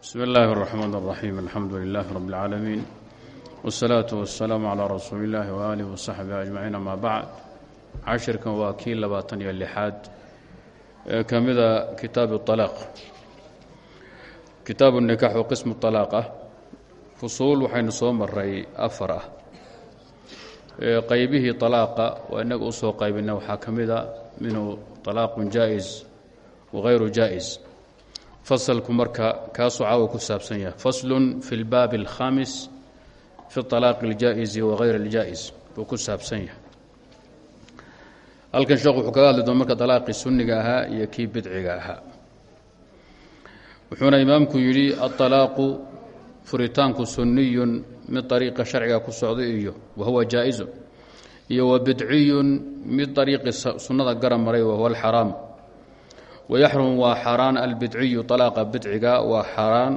bsmi اllahi الرحmn الرaxيim alxamdu lilah rb اlcaalamiin wالsalaaةu waالsalaamu calىa rasuuli اllahi waaalih wasaxbihi ajmaciin ama bacd cashirkan waa kii labaatan iyo lixaad ee ka mida kitaabu طalaaq kitaabu nikax oo qismu طalaaq ah fusuul waxaynu soo maray afar ah qaybihii طalaaqa waa inaga usoo qaybina waxaa ka mida minhu طalaaqu jaa-is wagayru jaa-is fasalku marka kaasuu caawa ku saabsan yahay faslun fi lbaabi alkhamis fi طalaaqi اljaa'isi wagayr اljaa'is buu ku saabsan yahay halkan sheekh wuxuu kaga hadli doona marka طalaaqii sunniga ahaa iyo kii bidciga ahaa wuxuuna imaamku yidhi aلطalaaqu furitaanku suniyun mid ariiqa sharciga ku socda iyo wahuwa jaa-izun iyo wa bidciyun mid ariiqi sunnada gara maray wahuwa alxaraam wayaxrum waa xaaraan albidciyu alaaqa bidciga waa xaaraan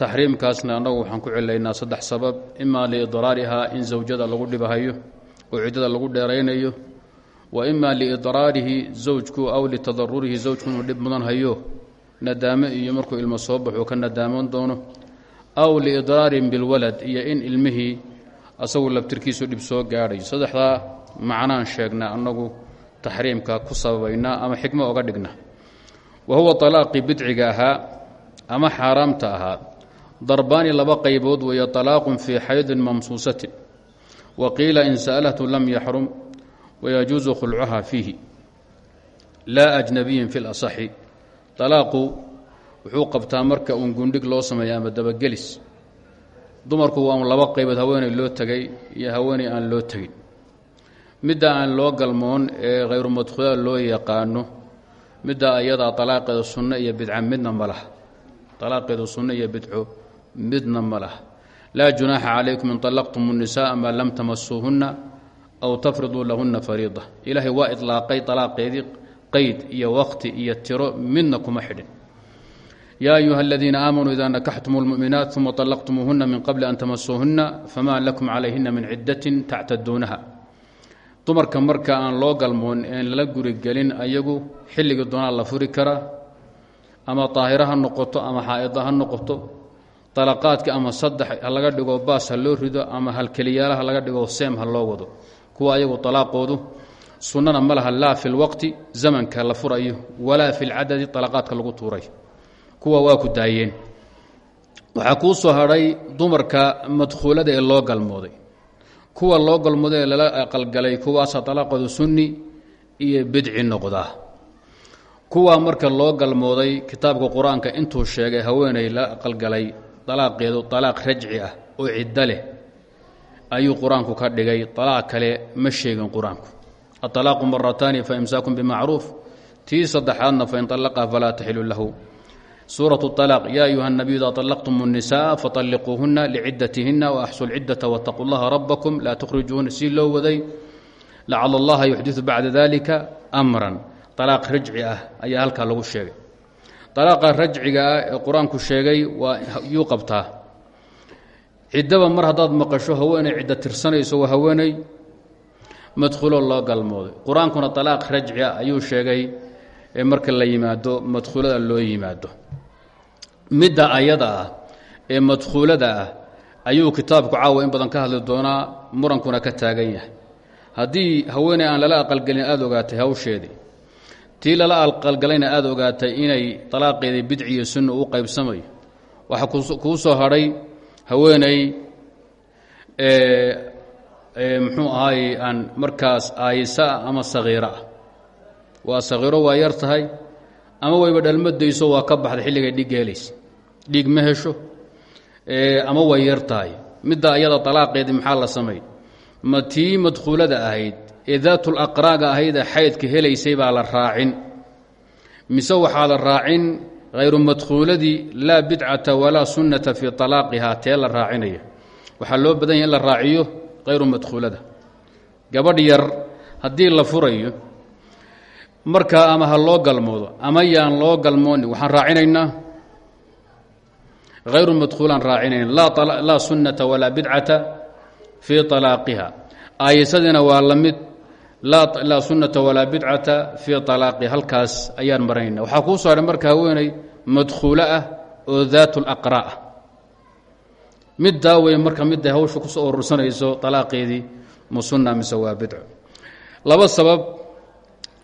taxriimkaasna annagu waxaan ku celaynaa saddex sabab imaa liidraarihaa in zawjada lagu dhibahayo oo ciddada lagu dheeraynayo wa imaa liidraarihi zawjku aw litadarurihi zawjku inuu dhib mudan hayo nadaamo iyo markuu ilmo soo baxuu ka nadaaman doono aw liidraarin bilwalad iyo in ilmihii asagu labtirkiisu dhib soo gaadhayo saddexdaa macnaan sheegnaa annagu taxriimka ku sababayna ama xikmo oga dhigna. Wa huwa alaaqii bidciga ahaa ama xaaraamta ahaa. Darbani laba qaybood weeye alaaqun fii xaydin mamsuusatin wa qiila in sa'alatu lam yaxrum wayajuusu khulcuha fiihi. Laa ajnabiyin fi lasaxi alaaqu wuxuu qabtaa marka uun gundhig loo sameeya ama dabagelis. Dumarku waa un laba qaybood haweeney loo tegay iyo haweeney aan loo tegin midda aan loo galmoon ee khayru madkhuula loo yaqaano midda ayadaa alaaqeeda sunno iyo bidca midna ma laha alaaqeedu sunno iyo bidco midna ma laha laa junaaxa calaykum in طallaqtum الnisaءa maa lam tamasuuhunna aw tafriduu lahunna fariida ilaahay waa iطlaaqay alaaqeedii qayd iyo waqti iyo tiro midna kuma xidhin yaa ayuha aladiina aamanuu ida nakaxtum اlmu'minaat uma طallaqtumuuhuna min qabli an tamasuuhunna fama lakum calayhina min cidatin tactaduunaha dumarka marka aan loo galmoon een lala gurigelin ayagu xilligii doonaa la furi karaa ama daahiro noqoto ama xaa'ida ha noqoto dalaqaadka ama saddex ha laga dhigo baas ha loo rido ama halkeliyaala ha laga dhigo seem ha loo wado. Kuwa ayagu talaaqoodu sunnana ma laha laa fi lwaqti zamanka la furayo walaa fi lcadadi dalaqaadka lagu tuuray. Kuwa waa ku daayeen. Waxaa kuu soo hadhay dumarka madkhuulada ee loo galmooday kuwa loo galmooday ee lala aqalgalay kuwaasa talaaqoodu sunni iyo bidci noqdaa kuwa marka loo galmooday kitaabka qur'aanka intuu sheegay haweeney la aqalgalay dalaaqeedu dalaaq rajci ah oo ciddo leh ayuu qur'aanku ka dhigay dalaaq kale ma sheegin qur'aanku. Marataani fa imsaakun bimacruuf tii saddexaadna fain طallaqaa falaa taxilu lahu suuraة الطلاaq ya ayuha الnabiy ida طalaqtum الnisaءa faطalliquuhuna lcidatihina وaxsu اlcidaةa wاtaquu اllaha rabakm laa tukhrijuuhuna si loo waday lacala اllaha yuxdiثu bacda dalika amran طalaaq rajci ah ayaa halkaa lagu sheegay طalaaqa rajciga ah ee qur-aanku sheegay waa yuu qabtaa ciddaba mar haddaad maqasho haweeney ciddo tirsanayso waa haweeney madkhulo loo galmooday qur-aankuna طalaaq rajci ah ayuu sheegay ee marka la yimaado madkhuulada loo yimaado midda ayada ah ee madkhuulada ah ayuu kitaabku caawa in badan ka hadli doonaa murankuna ka taagan yahay. Haddii haweeney aan lala aqalgelin aada ogaatay hawsheedii tii lala aqalgalayna aada ogaatay inay talaaqeedii bidciyo sunna u qaybsamayo. Waxaa kuu soo hadhay haweeney muxuu ahaay aan markaas aayisa ah ama sagiiro ah. Waa sakiiro waa yar tahay ama wayba dhalmadayso waa ka baxday xilligay dhiig helaysa dhiig ma hesho ama way yar tahay. Midda ayada alaaqeedii maxaa la samay? Ma tii madkhuulada ahayd ee daatul aqraaga ahaydee xaydka helaysay baa la raacin. Mise waxaa la raacin hayru madkhuuladii laa bidcata walaa sunnata fii talaaqihaa tee raacinaya. Waxaa loo badan yahy in la raaciyo hayru madkhuulada gabadh yar haddii la furayo markaa ama ha loo galmoodo ama yaan loo galmooni waxaan raacinaynaa hayru madkhuulaan raacinayna laa sunnata walaa bidcata fii طalaaqiha aayasadiina waa la mid laa sunnata walaa bidcata fii طalaaqi halkaas ayaan maranayna waxaa kuu hadhay marka haweeney madkhuulo ah oo daat laqraa middaa wey marka midday hawsha ku soo urursanayso alaaqeedii ma sunna mise waa bidco laba sabab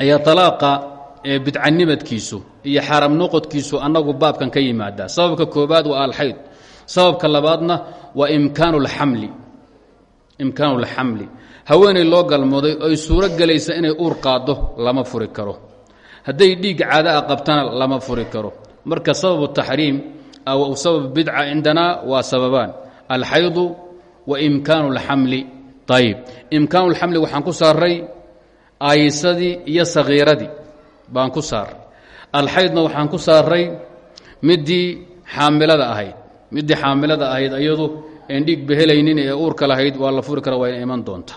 ayaa alaaqa ee bidcanimadkiisu iyo xaram noqodkiisu annagu baabkan ka yimaadaa sababka koobaad waa alxayd sababka labaadna waa imkaanu lxamli imkaanu lxamli haweeney loo galmooday oy suuro gelaysa inay uur qaaddo lama furi karo. Hadday dhiig caada'a qabtana lama furi karo. Marka sababu taxriim aw sabab bidca cindanaa waa sababaan. Alxaydu wa imkaanu اlxamli ayib imkaanu اlxamli waxaan ku saaray aayisadii iyo sagiiradii baan ku saaray alxaydna waxaan ku saaray midii xaamilada ahayd. Midii xaamilada ahayd iyadu en dhiig bahelaynin ee uurka lahayd waa la furi kara waa ina iman doonta.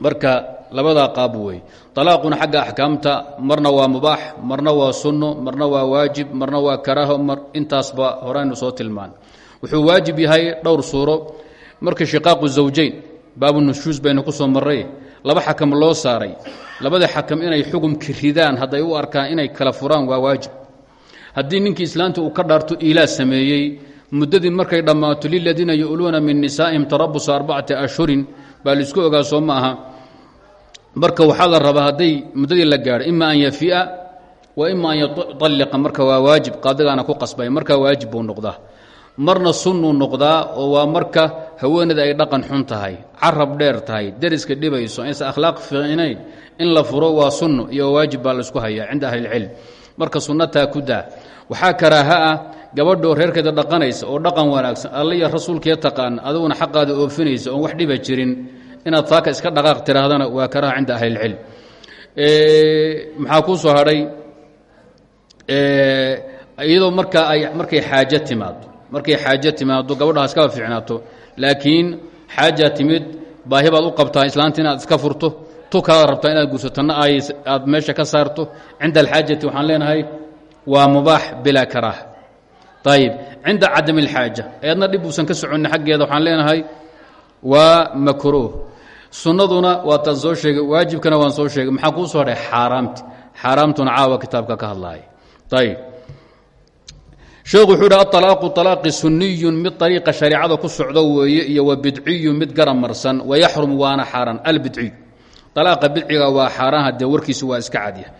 Marka labadaa qaab wey. Alaaquna xagga axkaamta marna waa mubaax marna waa sunno marna waa waajib marna waa karaaho intaasba horaynu soo tilmaan. Wuxuu waajib yahay dhowr suuro. Marka shiqaaqu zawjayn baabu nushuus baynu ku soo marray laba xakam loo saaray. Labada xakam inay xugumki ridaan hadday u arkaan inay kala furaan waa waajib. Haddii ninkii islaanta uu ka dhaarto iilaa sameeyey muddadii markay dhammaato liladiina yu'luuna min nisaa'ihim tarabusa arbacati ashhurin baa la isku ogaa soo ma aha marka waxaa la rabaa hadday muddadii la gaadho ima an yafia wa ima an yualliqa marka waa waajib qaadigaana ku qasbay marka waajib buu noqdaa marna sunnuu noqdaa oo waa marka haweenada ay dhaqan xun tahay carab dheer tahay deriska dhibayso aysan akhlaaq fiicnayn in la furo waa sunno iyo waajib baa la isku hayaa cinda ahlilcilm marka sunnataa ku daa. Waxaa karaaha ah gabadhoo reerkeeda dhaqanaysa oo dhaqan wanaagsan alla iyo rasuulkee taqaan adiguna xaqaada oofinaysa oon wax dhiba jirin inaad taaka iska dhaqaaq tiraahdana waa karaaha cinda ahlilcilm maxaa kuu soo hadhay? Iyadoo markaa ay markay xaajo timaado markay xaajo timaado gabadha iskaba fiicnaato. Laakiin xaajaa timid baahi u qabtaa islaanta iska furto. Tu kaada rabtaa inaad guursatanna ay aad meesha ka saarto. Cinda alxaajati waxaan leenahay waa mubaax bilaa karaaha ayib cinda cadam اlxaaja eedna dhib uusan ka soconi xaggeeda waxaan leenahay waa makruuh. Sunnaduna waa taan soo sheegay waajibkana waan soo sheegay. Maxaa kuu soo hadhay xaaraamti. Xaaraamtuna caawa kitaabka ka hadlaaya ayib sheekhu wuxuu hi aalaaqu alaaqi suniyun mid ariiqa shareicada ku socdo weeye iyo wa bidciyu mid gara marsan wayaxrum waana xaaraan. Albidciy alaaqa bidciga waa xaaraan haddee warkiisu waa iska cadya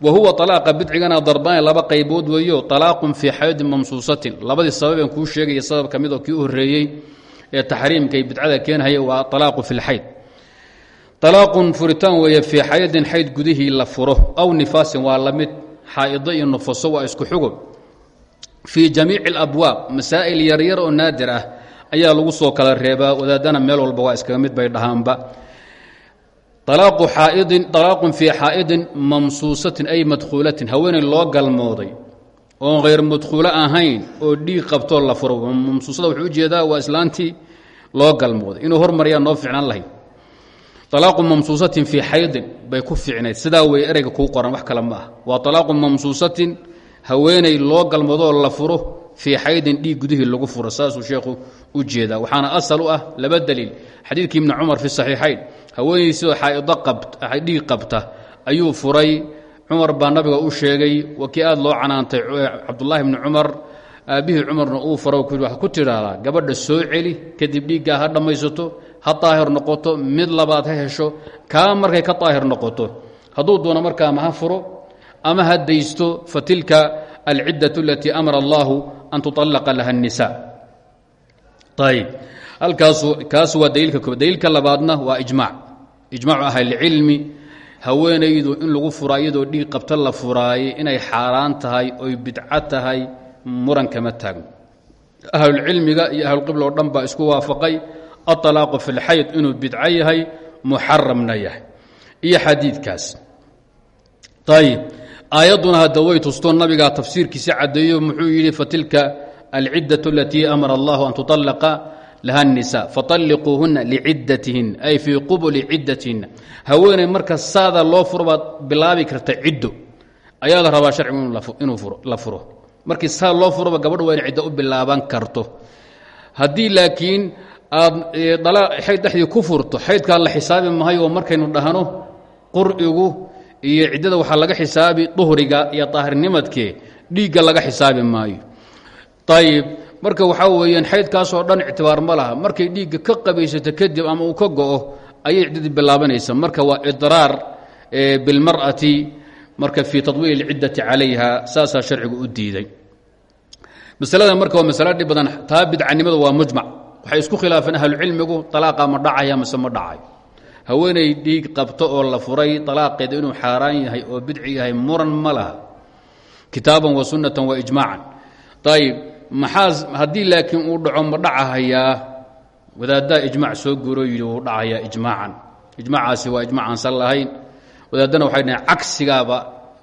wa huwa alaaqa bidcigana darbaan laba qaybood weeyo. Alaaqun fii xaydin mamsuusatin. Labadii sababeen kuu sheegaya sabab ka oo kii u horeeyey ee taxriimkay bidcada keenhaya waa alaaqu fi lxayd alaaqun furitaan weeye fii xaydin xayd gudihii la furo. Aw nifaasin waa la mid xaa'ido iyo nufaso isku xugo fii jamiici alabwaab masaa'il yaryar oo naadir ah ayaa lagu soo kala reebaa. Wadaadana meel walba waa iskaga mid bay dhahaanba. Alaaqun fii xaa'idin mamsuusatin ay madkhuulatin. Haweeney loo galmooday oon hayr madkhuulo ahayn oo dhiig qabtoo la furo. Mamsuusada wuxuu u jeedaa waa islaantii loo galmooday. Inuu hormaryaa noo ficnaan lahayd. Alaaqu mamsuusatin fii xaydin bay ku fiicnayd. Sidaa wey ereyga kuu qoran wax kale ma ah waa alaaqu mamsuusatin haweeney loo galmoodoo la furo fii xaydin dhiig gudihii lagu furo saasuu sheekhu u jeedaa. Waxaana asal u ah laba daliil. Xadiidkii ibni cumar fi saxiixayn haweeney sidoo xaaido dhiig qabta ayuu furay. Cumar baa nabiga u sheegay waa kii aad loo canaantay cabdulaahi bni cumar aabbihii cumarna uu faro wa ku tidhaahdaa gabadha soo celi kadib dhiiggaa ha dhammaysato ha daahir noqoto mid labaad ha hesho kaa markay ka daahir noqoto. Hadduu doono markaa ma ha furo ama ha daysto fatilka alciddatu alatii amara allahu an tuطallaqa laha الnisa ayb halkaasu kaasu waa daliilka koob daliilka labaadna waa ijmac ijmacu ahlilcilmi haweenaydu in lagu furaa iyadoo dhiig qabta la furaayey inay xaaraan tahay oy bidco tahay muran kama taagno ahlulcilmiga iyo ahlulqibla oo dhan baa isku waafaqay aطalaaqu fi اlxayd inuu bidco yahay muxaramna yahay iyo xadiidkaas ayb aayadduna hadda way tusto nabigaa tafsiirkiisi caddeeyo muxuu yidhi fatilka alciddaة alatii amara allahu an tuطallaqa laha الnisa faطalliquuhuna liciddatihin ay fii qubuli ciddatihinna haweeney marka saada loo furo baad bilaabi karta ciddo ayaa la rabaa sharcigu inuu la furo markii saa loo furoba gabadhu waa ina ciddo u bilaaban karto haddii laakiin aad xayd dhexdii ku furto xaydkaa la xisaabi mahayo markaynu dhahno qur'igu iyo ciddada waxaa laga xisaabi duhriga iyo daahirnimadkee dhiigga laga xisaabi maayo. Ayib marka waxaa weeyaan xaydkaasoo dhan ictibaar ma laha. Markay dhiigga ka qabaysato kadib ama uu ka go'o ayay ciddadii bilaabanaysa. Marka waa idraar bilmar'ati marka fii tadwiil ciddati calayha saasaa sharcigu u diiday. Masalada marka waa masalo dhib badan taa bidcanimadu waa mujmac waxay isku khilaafeen ahlucilmigu talaaqaa ma dhacaya mase ma dhacayo haweenay dhiig qabto oo la furay طalaaqeeda inuu xaaraan yahay oo bidci yahay muran ma laha. Kitaaban wa sunatan wa ijmaacan. Ayib maxaa haddii laakiin uu dhaco ma dhacahayaa? Wadaaddaa ijmac soo guuroo yidhi wuu dhacayaa ijmaacan. Ijmacaasi waa ijmac aan sal lahayn. Wadaaddana waxay dhaheen cagsigaaba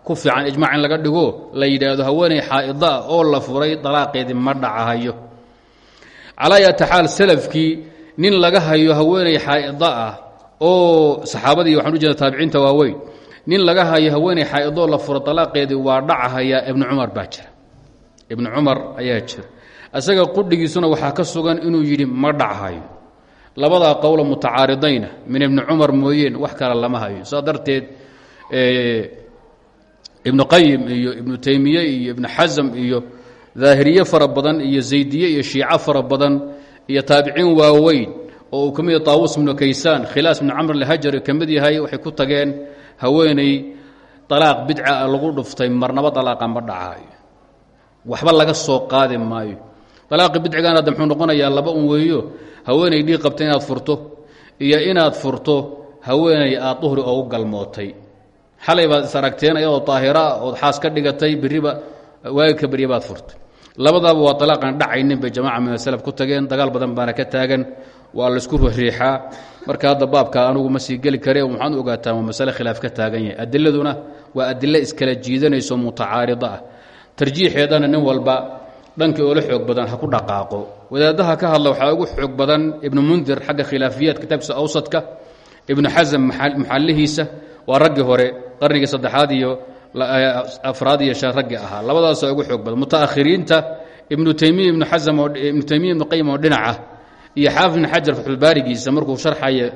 ku fiican ijmac laga dhigo. La yidhaahdo haweenay xaa'ida ah oo la furay dalaaqeedii ma dhacahayo. Calaa yaata xaal salafkii nin laga hayo haweenay xaa'ida ah oo saxaabadii waxaan u jeeda taabiciinta waaweyn nin laga hayo haweenay xaa'idoo la furo dalaaqeedii waa dhacahayaa ibnu cumar baa jira. Ibnu cumar ayaa jira. Isaga qudhigiisuna waxaa ka sugan inuu yidhi ma dhachayo labadaa qowla mutacaaridayna min ibni cumar mooyeen wax kale lama hayo saa darteed ibnu qayim iyo ibnu taymiye iyo ibnu xasam iyo daahiriye fara badan iyo zaydiye iyo shiico fara badan iyo taabiciin waaweyn oo uu ka mid taawus ibnu kaysaan khilaas ibnu camr alhajari ka mid yahay waxay ku tageen haweeney dalaaq bidca lagu dhuftay marnaba dalaaqa ma dhacayo waxba laga soo qaadi maayo. Dalaaqi bidcigan hadda muxuu noqonayaa laba un weeyo haweeney dhiig qabta inaad furto iyo inaad furto haweeney aad duhri oogu galmootay. Xalay baad is aragteen ayadoo daahira ood xaas ka dhigatay beriba waagi ka berya baad furtay labadaaba waa dalaaqan dhacaynin bay jamaca min asalaf ku tageen dagaal badan baana ka taagan. Waa laysku riixaa. Marka hadda baabka anugu ma sii geli kare waxaan u ogaataa waa masale khilaaf ka taagan yahay. Adiladuna waa adilo iskala jiidanayso mutacaarida ah. Tarjiixeedana nin walba dhankii oola xoog badan ha ku dhaqaaqo. Wadaadaha ka hadla waxaa ugu xoog badan ibnu mundir xagga khilaafiyaad kitaabkiisa awsadka ibnu xasam maxallihiisa. Waa raggii hore qarnigii saddexaad iyo afraad iyo shan raggii ahaa. Labadaasa ugu xoog badan. Mutaakhiriinta ibnu taymiya ibnu xasam oo ibnu taymiya ibnu qayim oo dhinaca iyo xaafid ibn xajar fatxulbaarigiisa markuu sharxayo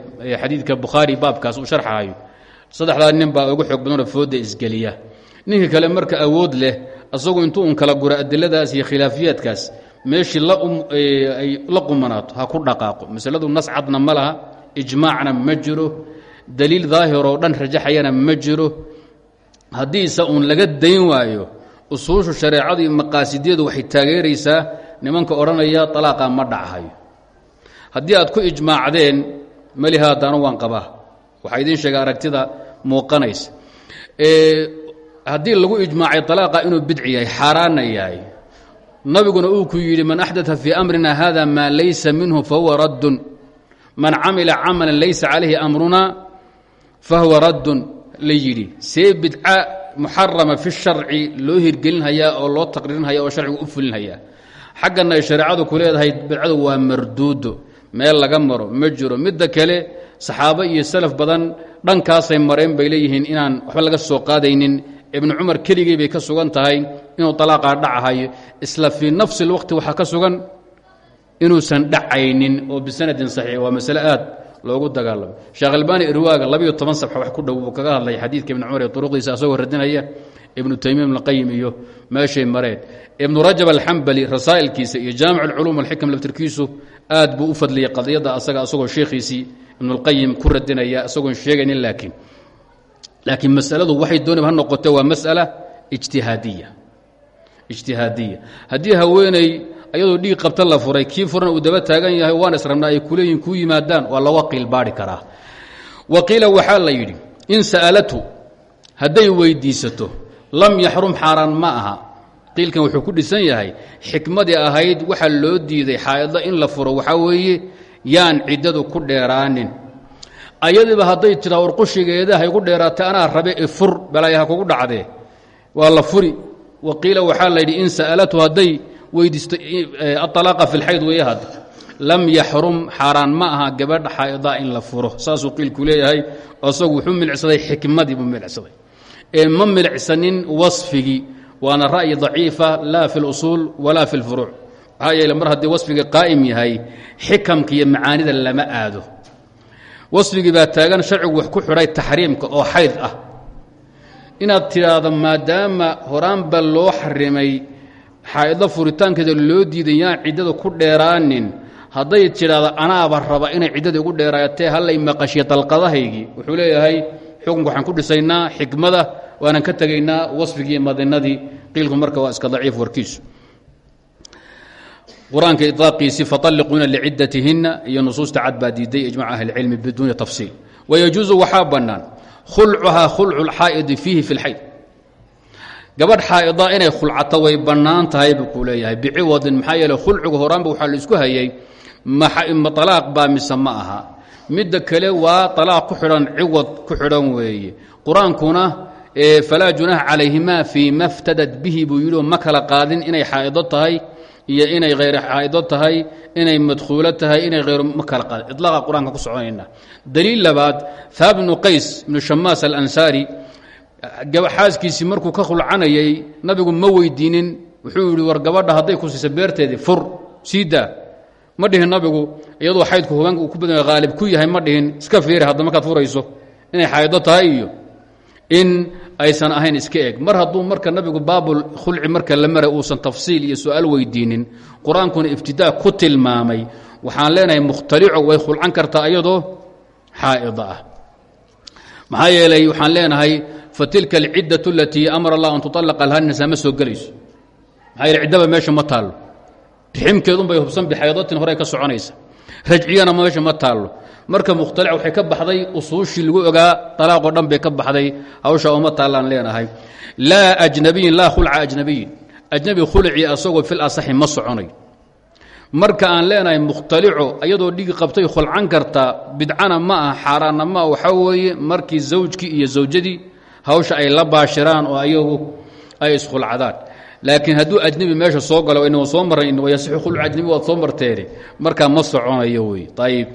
xadiidka bukhaari baabkaas uu sharxaayo. Saddexdaa nin baa ugu xoog badanoo fooda isgeliya. Ninka kale marka awood leh asagu intuu un kala guro adiladaas iyo khilaafiyaadkaas meeshii ay la qumanaato ha ku dhaqaaqo. Masaladu nas cadna ma laha ijmaacna ma jiro daliil daahiroo dhan rajaxayana ma jiro haddiise uun laga dayn waayo usuushu shareecadu iyo maqaasidyadu waxay taageeraysaa nimanka odhanaya alaaqa ma dhachayo haddii aad ku ijmaacdeen melihaadaanu waan qabaa. Waxaa idiin sheega aragtida muuqanaysa. Haddii lagu ijmaacay alaaqa inuu bidci yahay xaaraanna yahay. Nabiguna uu ku yidhi man axdaa fii amrina hada maa laysa minhu fahuwa raddun. Man camila camalan laysa calayhi amruna fahuwa raddun la see bidca muxarama fi sharci loo hirgelinhayaa oo loo taqriirinhaya oo sharcigu u fulinhayaa xaggana ay shareecadu ku leedahay bidcadu waa marduudo. Meel laga maro ma jiro. Midda kale saxaabo iyo salaf badan dhankaasay mareen bay leeyihiin inaan waxba laga soo qaadaynin. Ibnu cumar keligii bay ka sugan tahay inuu alaaqaa dhacahayo isla fii nafsi اlwaqti waxaa ka sugan inuusan dhacaynin oo bisanadin saxiix waa masale aad loogu dagaalamay sheekh albani irwaaga labiyo toban sabxa wax ku dhow buu kaga hadlay xadiidka ibnu cumar iyo duruqdiisa asagoo radinaya ibnu taymiya ibn qayim iyo meeshay mareen. Ibnu rajab alxambali rasaa'ilkiisa iyo jaamic alculuum alxikam laftirkiisu aad buu u fadliyey asaga asagoo sheekhiisii ibnulqayim ku radinaya isagoon sheegaynin laakiin. Laakiin masaladu waxay doonib ha noqote waa masala ijtihaadiya ijtihaadiya haddii haweeney ayadoo dhiig qabta la furay kii furan uu daba taagan yahay waan israbnaa ay kuleeyihin kuu yimaadaan waa laga qiilbaari karaa wa qiila waxaa la yidhi in sa'alatu hadday weyddiisato lam yaxrum xaaraan ma aha. Wuxuu ku dhisan yahay xikmadii ahayd waxaa loo diiday xaa'idda in la furo waxaa weeye yaan ciddadu ku dheeraanin. Ayadiiba hadday tiraa warqushigeeda haygu dheeraatay anaa rabe fur balaya ha kugu dhacdee waa la furi. Wa qiila la yidhi in sa'alatu hadday weydiisto e, aalaqa fi lxayd wey had lam yaxrum xaaraan ma aha gabadha xaaidaa in la furo. Saasuu qiilku leeyahay isagu wuxuu milicsaday xikmadii buu milicsaday. Ee ma milicsanin wasfigii waana ra'yi daciifa laa fi lusuul walaa fi lfuruuc maxaa yeele mar wasfiga qaa'im yahay xikamka iyo macaanida lama aado. Wasfigii baa taagan sharcigu wax ku xidhay taxriimka oo xayd ah. Inaad tidhaahdo maadaama horaanba loo xarimay xaa'ido furitaankeeda loo diiday yaan ciddada ku dheeraanin. Hadday tidhaahdo anaaba raba inay ciddada igu dheeraatee hallay maqashiya dalqadahaygii. Wuxuu leeyahay xukunka waxaan ku dhisaynaa xikmada waanan ka tegaynaa wasfigii iyo madinadii qiilku marka waa iska daciif warkiisu. Qur'aanka iطlaaqiisii faطalliquuna liciddatihinna iyo nusuusta cad baa diiday ijmac ahlicilmi biduuni tafsiil. Wayajuusu waxaa bannaan khulcuhaa khulcu lxaa'idi fiihi fi lxayd gabadh xaa'ida inay khulcato way bannaan tahay buu kuu leeyahay. Biciwadin maxaa yeele khulciga horaanba waxaa la isku hayay. Ma alaaq baa mise ma aha. Midda kale waa alaaq ku xidhan ciwad ku xidhan weeye. Qur'aankuna falaa junaaha calayhima fii ma bihi buu yidhi ma qaadin inay xaa'ido tahay iyo inay hayr xaa'ido tahay inay madkhuulo tahay inay hayr ma kala qaadin. Ilaaqa ku soconayna. Daliil labaad haab bnu qays ibnu shamaas alansaari xaaskiisii markuu ka khulcanayay nabigu ma weydiinin. Wuxuu yidhi war gabadha hadday ku siisa beerteedii fur sii daa. Ma dhihin nabigu iyadoo xaydku uu ku badan haalib ku yahay ma dhihin iska fiiri hadda markaad furayso. Inay xaa'ido tahay iyo in aysan ahayn iska eg mar hadduu marka nabigu baabul khulci marka la maray uusan tafsiil iyo su'aal weydiinin qur'aankuna ku tilmaamay. Waxaan leenahay mukhtalico way khulcan kartaa iyadoo xaa'ida ah. Maxaa yeelay waxaan leenahay fatilka alciddatu alatii amara allah an tuطallaqa alhanisa ma soo gelayso. Maxaa yeele ciddaba meesha ma taallo. Riximkeedunbay hubsan bixaydatin horey ka soconaysa. Rajciyana meesha ma taallo. Marka mukhtalic waxay ka baxday usuushii lagu ogaa alaaqoo dhan bay ka baxday. Hawsha uma taallaan leenahay. Laa ajnabiyin laa khulca ajnabiyin. Ajnabi khulci asagoo fil asaxi ma soconayo marka aan leenahay mukhtalico iyadoo dhigi qabtay khulcan karta bidcana ma ah xaaraanna ma ah weeye markii zawjkii iyo zawjadii hawsha ay la baashiraan oo ayagu ay iskhulcadaan laakiin hadduu ajnebi meesha soo galo inuu soo marray wayasixu khulcu ajnebi waad soo marteene markaa ma soconayo wey. Ayib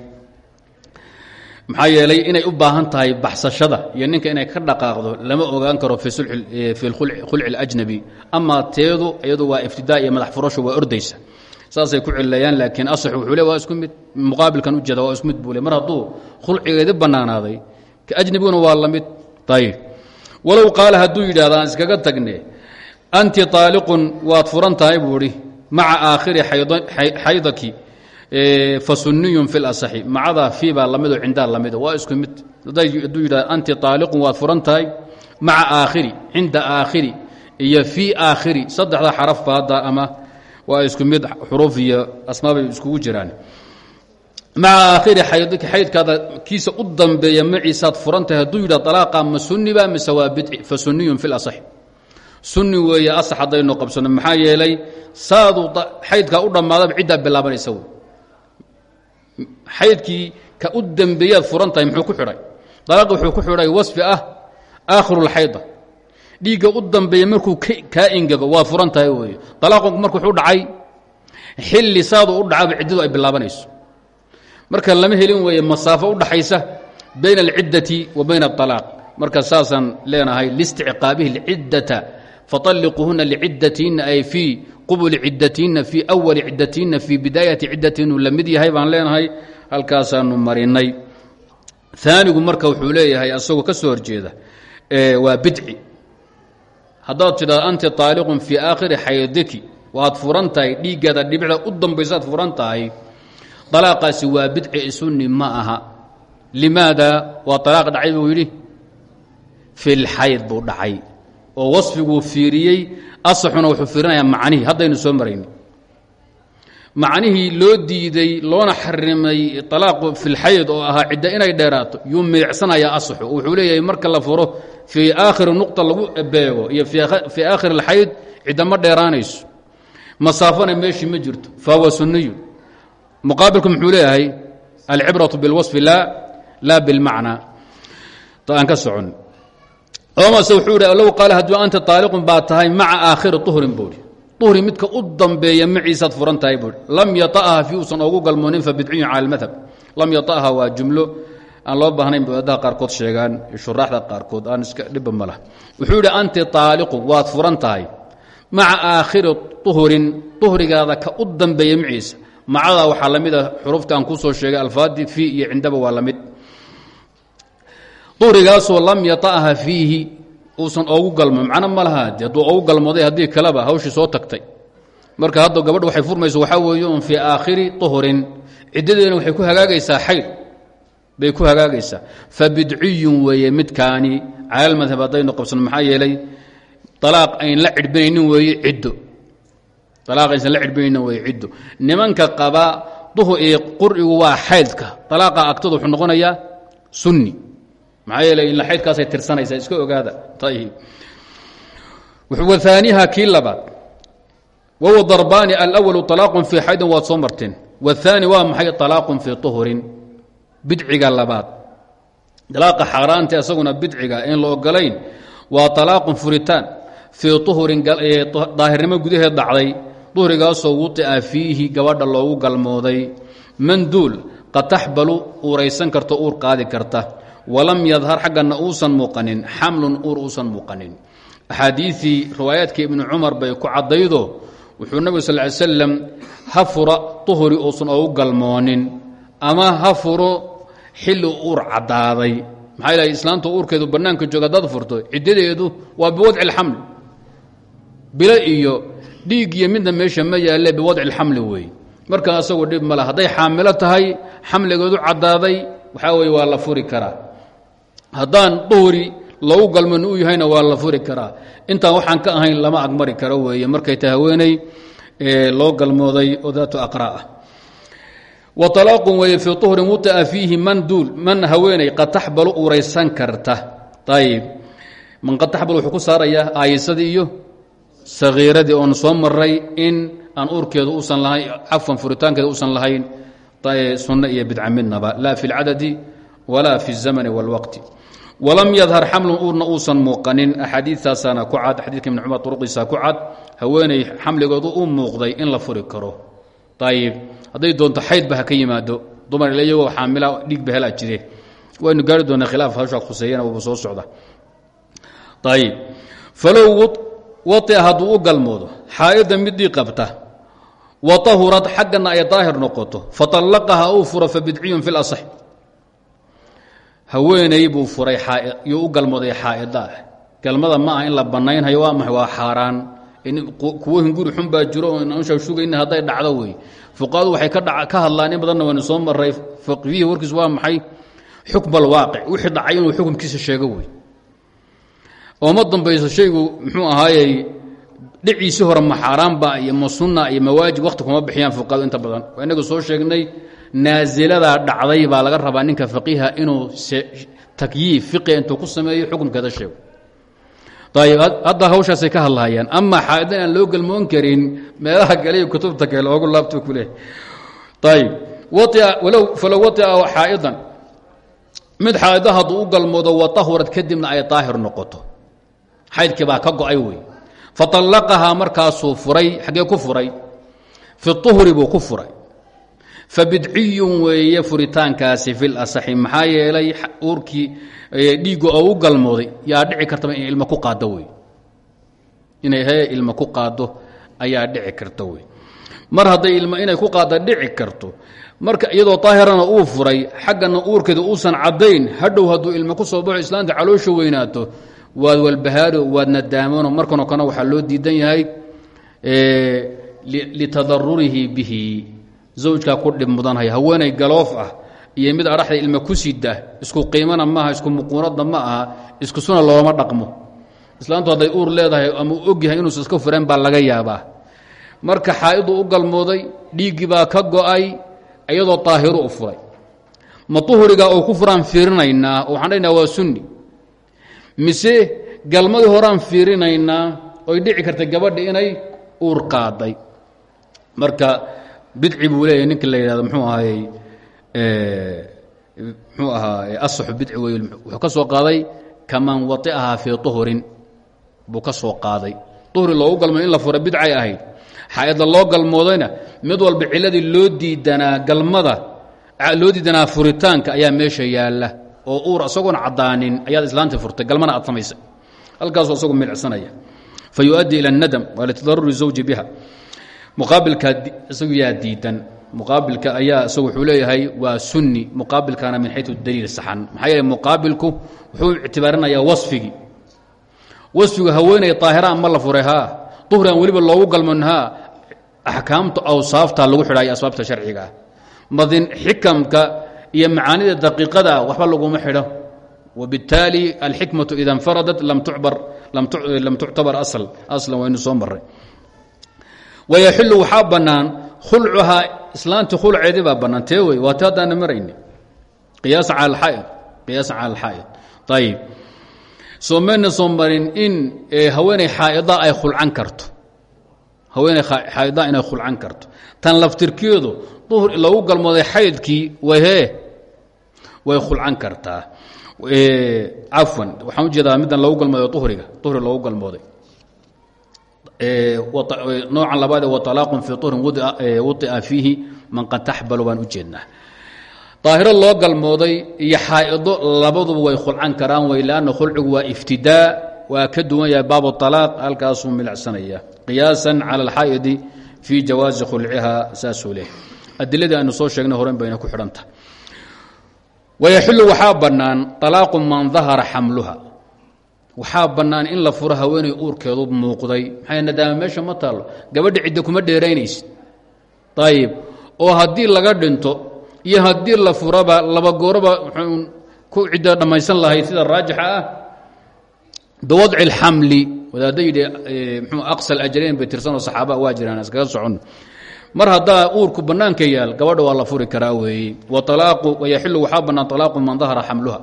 maxaa yeelay inay u baahan tahay baxsashada iyo ninka inay ka dhaqaaqdo lama ogaan karo fi khulci اlajnabi amaa teedu iyadu waa iftidaa iyo madax furasho waa ordaysa. Saasay ku cilayaan laakiin asax wuxuu waa isku mid muqaabilkan u jeeda waa isku mid buu mar hadduu khulcigeedi bannaanaaday ka ajnabiguna waa la mid. Ayib walow qaala hadduu yidhaahdo aan iskaga tagne anti aaliqun waad furan tahay buu idhi maca aakhiri xaydaki fasuniyun fi lasaxi macadaa fii baa lamido cindaa lamida waa isku mid. Hadduu yidhahdo anti aaliqun waad furan tahay. Maca aakhiri cinda aakhiri iyo fii aakhiri saddexda xaraf ba hadda ama waa isku mid xuruuf iyo asmaabay iskugu jiraan maca aakhiri xaydki xaydkaada kiisa u dambeeya maciisaad furan tahay. Hadduu alaaqa ma suniba mise waa fa suniyun fi lasaxi sunni weeye asax haddaynu qabsano. Maxaa yeelay saadu xaydkaa u dhammaadaba ciddaa bilaabanaysa wey ka u dembeeyaad furan tahay ku xidhay? Dalaaqi wuxuu ku xidhay wasfi ah aakhirulxayda dhiigga u dambeeya markuu kaa ingego waad furan tahay weeye. Dalaaqonku marka wuxuu dhacay xilli saadu u dhacaba ciddadu ay bilaabanayso marka lama helin weeye masaafo u dhaxaysa bayn alciddati wa bayn aalaaq marka saasaan leenahay listicqaabihi lciddata faطalliquuhuna lciddatihinna ay fii qubuli ciddatihinna fii awali ciddatihinna fii bidaayati ciddatihin uu yahay baan leenahay halkaasaanu marinay. Aanigu marka wuxuu leeyahay asagoo ka soo horjeeda waa bidci. Haddaad tidhahdo anti طaaliqun fii aakhiri xaydiki waad furan tahay dhiiggaada u dambaysaad furan alaaqaasi waa bidci sunni ma aha. Limaada waa alaaq dhacay buu yidhi? Fi lxayd buu dhacay. Oo wasfiguu fiiriyey asaxuna wuxuu fiirinayaa macnihii. Haddaynu soo marayni macnihii loo diiday loona xarimay alaaqu fi lxayd oo ahaa ciddo inay dheeraato yuu miicsanayaa asaxu wuxuu leeyahay marka la furo fii aakhiri nuqta lagu beego iyo fii aakhiri اlxayd cidda ma dheeraanayso. Masaafona meeshii ma jirto. Fahuwa sunniyu muqaabilku muxuu leeyahay alcibraةu biاlwaصfi laa bilmacnaa aan ka socon mase wuxuu hi low qaala hadduu anta طaaliqun baa tahay maca aakhiri طuhrin buuhi uhri midka u dambeeya maciisaad furan tahay buuhi lam yaطaha fi uusan ogu galmoonin fabidciyun cala اlmadhab lam yaطaha waa jumlo aan loo baahnayn buadaha qaarkood sheegaan shuraaxda qaarkood aan iska dhiba ma lah wuxuu yidhi anti طaaliqun waad furan tahay maca aakhiri طuhrin uhrigaada ka u dambeeya maciisa macadaa waxaa la mid a xurufta aan ku soo sheegay alfaadi fii iyo cindaba waa la mid. Uhrigaasoo lam yaطaha fiihi uusan ogu galmo macno ma laha hadduu ogu galmooday haddii kaleba hawshii soo tagtay. Marka hadda gabadha waxay furmayso waxaa weeye un aakhiri uhurin ciddadeena waxay ku hagaagaysaa xayd bay ku hagaagaysaa. Fabidciyun weeye midkaani calalmadhab haddaynu qabsano maxaa yeelay alaaq ayn la cidhbinaynin weeye ciddo aysan la cidhbinaynin weeye ciddo. Nimanka qaba duhur iyo qurcigu waa xaydka. Alaaqa agtooda wuxuu noqonayaa sunni. Maxaa yeelay ila xaydkaasay tirsanaysaa iska ogaada. Ayib waaniha kii labaad. Wahuwa darbaani alwalu alaaqun fii xaydin waad soo marteen waاhaani waa maxay alaaqun fii uhurin bidciga labaad. Dalaaqa xaaraanta isaguna bidciga in la ogolayn waa alaaqun furitaan. Fii uhurin daahirnimo gudaheed dhacday duhrigaasoo wuطica fiihi gabadha loogu galmooday. Manduul qad taxbalu uuraysan karto uur qaadi karta. Walam yadhar xaggana uusan muuqanin xamlun uur uusan muuqanin. Axaadiiii riwaayaadkii ibni cumar bay ku caddaydo wuxuu nabig sal ly slam ha fura uhuri uusan ogu galmoonin ama ha furo xilli uur caddaaday. Maxaa ilahay islaamta uurkeedu bannaanka haddaad furto ciddadeedu waa biwadci alxamli bilo iyo dhiig iyo midna meesha ma yaalle biwadci alxamli weeye marka asagu dhib male hadday xaamilo tahay xamligeedu caddaaday waxaa weye waa la furi karaa. Haddaan duhuri logu galman uu yahayna waa la furi karaa. Intaan waxaan ka ahayn lama agmari karo weeye markay tahay haweeney loo galmooday oo daatu aqra'a. Wa alaaqun weeye fii uhrin wuطi'a fiihi man duul man haweeney qad taxbalu uraysan karta. Ayib man qad taxbal wuxuu ku saarayaa iyo sagiiradii oon soo maray in aan uurkeedu usan lahayn cafan furitaankeeda usan lahayn sunno iyo bidca midnaba laa fi اlcadadi walaa fi الzamani wاlwaqti walam yadhar xamlun uurna uusan muuqanin axaadiitaasaana ku cad xadiidka ibn cumar uruqiisa ku cad haweeney xamligoodu u muuqday in la furi karo ayib hadday doonto xaydba ha ka yimaado dumar iyagoo xaamila dhiigba helaa jire waynu gaari doonaa khilaaf hawshaa khuseeyana waba soo socda ayib falow waia hadduu u galmoodo xaa'ida midii qabta wa ahurad xaggana ay daahir noqoto faallaqaha uu furo fabidciyun fi lasax haweeney buu furay yuu u galmooday xaa'ida galmada ma aha in la bannaynhayo waa maay waa xaaraan. Kuwohin guri xun baa jiro oo inusha sugayna hadday dhacdo wey. Fuqahadu waxay ka hadlaan in badan waynu soo maray faqdihii warkiis waa maxay? Xukm alwaaqic. Wixii dhacay inuu xukumkiisa sheego wey oo ma dambayso shaygu muxuu ahaayey dhiciisii hore ma xaaraanba iyo ma sunna iyo mawaajib wakhti kuma bixiyaan fuqahadu inta badan. Waa inagu soo sheegnay naasiladaa dhacday baa laga rabaa ninka faqiiha inuu takyiif fiqiga intuu ku sameeyo xukumkeeda sheego ayb hadda hawshaasay ka hadlahayaan ama xaaidan aan loo gelmoon karin meelaha kale kutubta kale ogu laabto ku leh. Ayb walow falow waia xaaidan mid xaaida hadduu u galmoodo watahurad kadibna ay daahir noqoto xaydkii baa ka go'ay wey. Faطallaqahaa markaasuu furay xaggee ku furay. Fi uhri buu ku furay. Fabidciyun weeye furitaankaasi fi lasaxi maxaa yeelay uurkii oo u galmooday. Yaa dhici kartaba inay ilma ku qaado wey. Inay he ilma ku qaado ayaa dhici karta wey. Mar hadday ilma inay ku qaada dhici karto marka iyadoo daahirana uu furay xaggana uurkeeda uusan caddayn hadhow hadduu ilma ku soo baxo islaanta caloosha weynaato waad walbahaaro waad nadaamono markanoo kana waxaa loo diidan yahay litadarurihi bihi. Zawjkaa ku dhib mudanhaya haweenay galoof ah iyo mid adhaxda ilma ku sida isku qiimana maaha isku muquunadna ma aha isku suna looma dhaqmo. Islaantu hadday uur leedahay ama u ogyahay inuusa iska fureen baa laga yaabaa. Marka xaa'idu u galmooday dhiiggii baa ka go'ay iyadoo daahiru u furay. Ma uhuriga oo ku furaan fiirinaynaa waxaan dhaynaa waa sunni mise galmadii horaan fiirinaynaa oy dhici karta gabadha inay uur qaaday. Marka bidci buu leeyahy ninka la yidhahdo mxuu ahaayey mxuu ahaa asaxu bidci wey wuxuu ka soo qaaday kaman wai'ahaa fii uhurin buu ka soo qaaday. Uhri loogu galmoodo in la fura bidcay ahayd. Xaa'idla loo galmoodayna mid walba ciladii loo diidanaa galmada loo diidanaa furitaanka ayaa meesha yaalla oo uur isagoon caddaanin ayaad islaantii furtay galmana aad samaysay halkaasuu isagu milcsanaya fa yuؤaddi ilى الnadm waa litadaruri zawji biha muqaabilka isagu yaa diidan muqaabilka ayaa isagu wuxuu leeyahay waa sunni muqaabilkana min xayu daliil saxan maxaa yeele muqaabilku wuxuu ictibaarinayaa wasfigii wasfigu haweenay daahiraan ma la furay haa duhriaan weliba loogu galman haa axkaamta awsaafta lagu xidhayo asbaabta sharciga ah madin xikamka iyo macaanida daqiiqada waxba laguma xidho. Wbittaali alxikmatu ida infaradat lam tuctabar aslan waynu soo maray wayaxilu waxaa bannaan khulcuhaa islaantii khulceedii baa bannaan. Tee wey waa ti haddaana marayni. Qiyaasan cala alxaa'id qiyaasan cala alxaa'id. Ayib soo mayna soo marin in haweeney xaa'ida ay khulcan karto. Haweeney xaa'ida inay khulcan karto. Tan laftirkeedu duhur lagu galmooday xaydkii wahee way khulcan kartaa. Cafwan waxaan u jeedaa middan lagu galmooday uhriga uhri lagu galmooday. Noocan labaad waalaaqun fii uhrin wuia fiihi man qad taxbalu baan u jeednaa. Daahiro loo galmooday iyo xaa'ido labaduba way khulcan karaan way lanna khulcigu waa iftidaa waa ka duwan yahay baab alaaq halkaasuu milacsanaya qiyaasan cala alxaa'idi fii jawaazi khulciha saasuu leh soo sheegnay horen bayna ku xidhanta wayaxilu waxaa bannaan alaaqu man dahara xamluha waxaa bannaan in la furo haweeney uurkeedu muuqday maxay nadaama meesha ma taallo gabadha cidda kuma dheeraynaysid ayib oo haddii laga dhinto iyo haddii la furaba laba gooraba ku cidda dhammaysan lahayd sida raajixa ah biwadci اlxamli wadaadda yidhi mxuu aqsa ajrayn bay tirsanoo saxaaba waa jiraan iskaga mar haddaa uurku bannaanka yaal gabadha waa la furi karaa weeye wayaxilu waxaa bannaan alaaqu man dahara xamluha.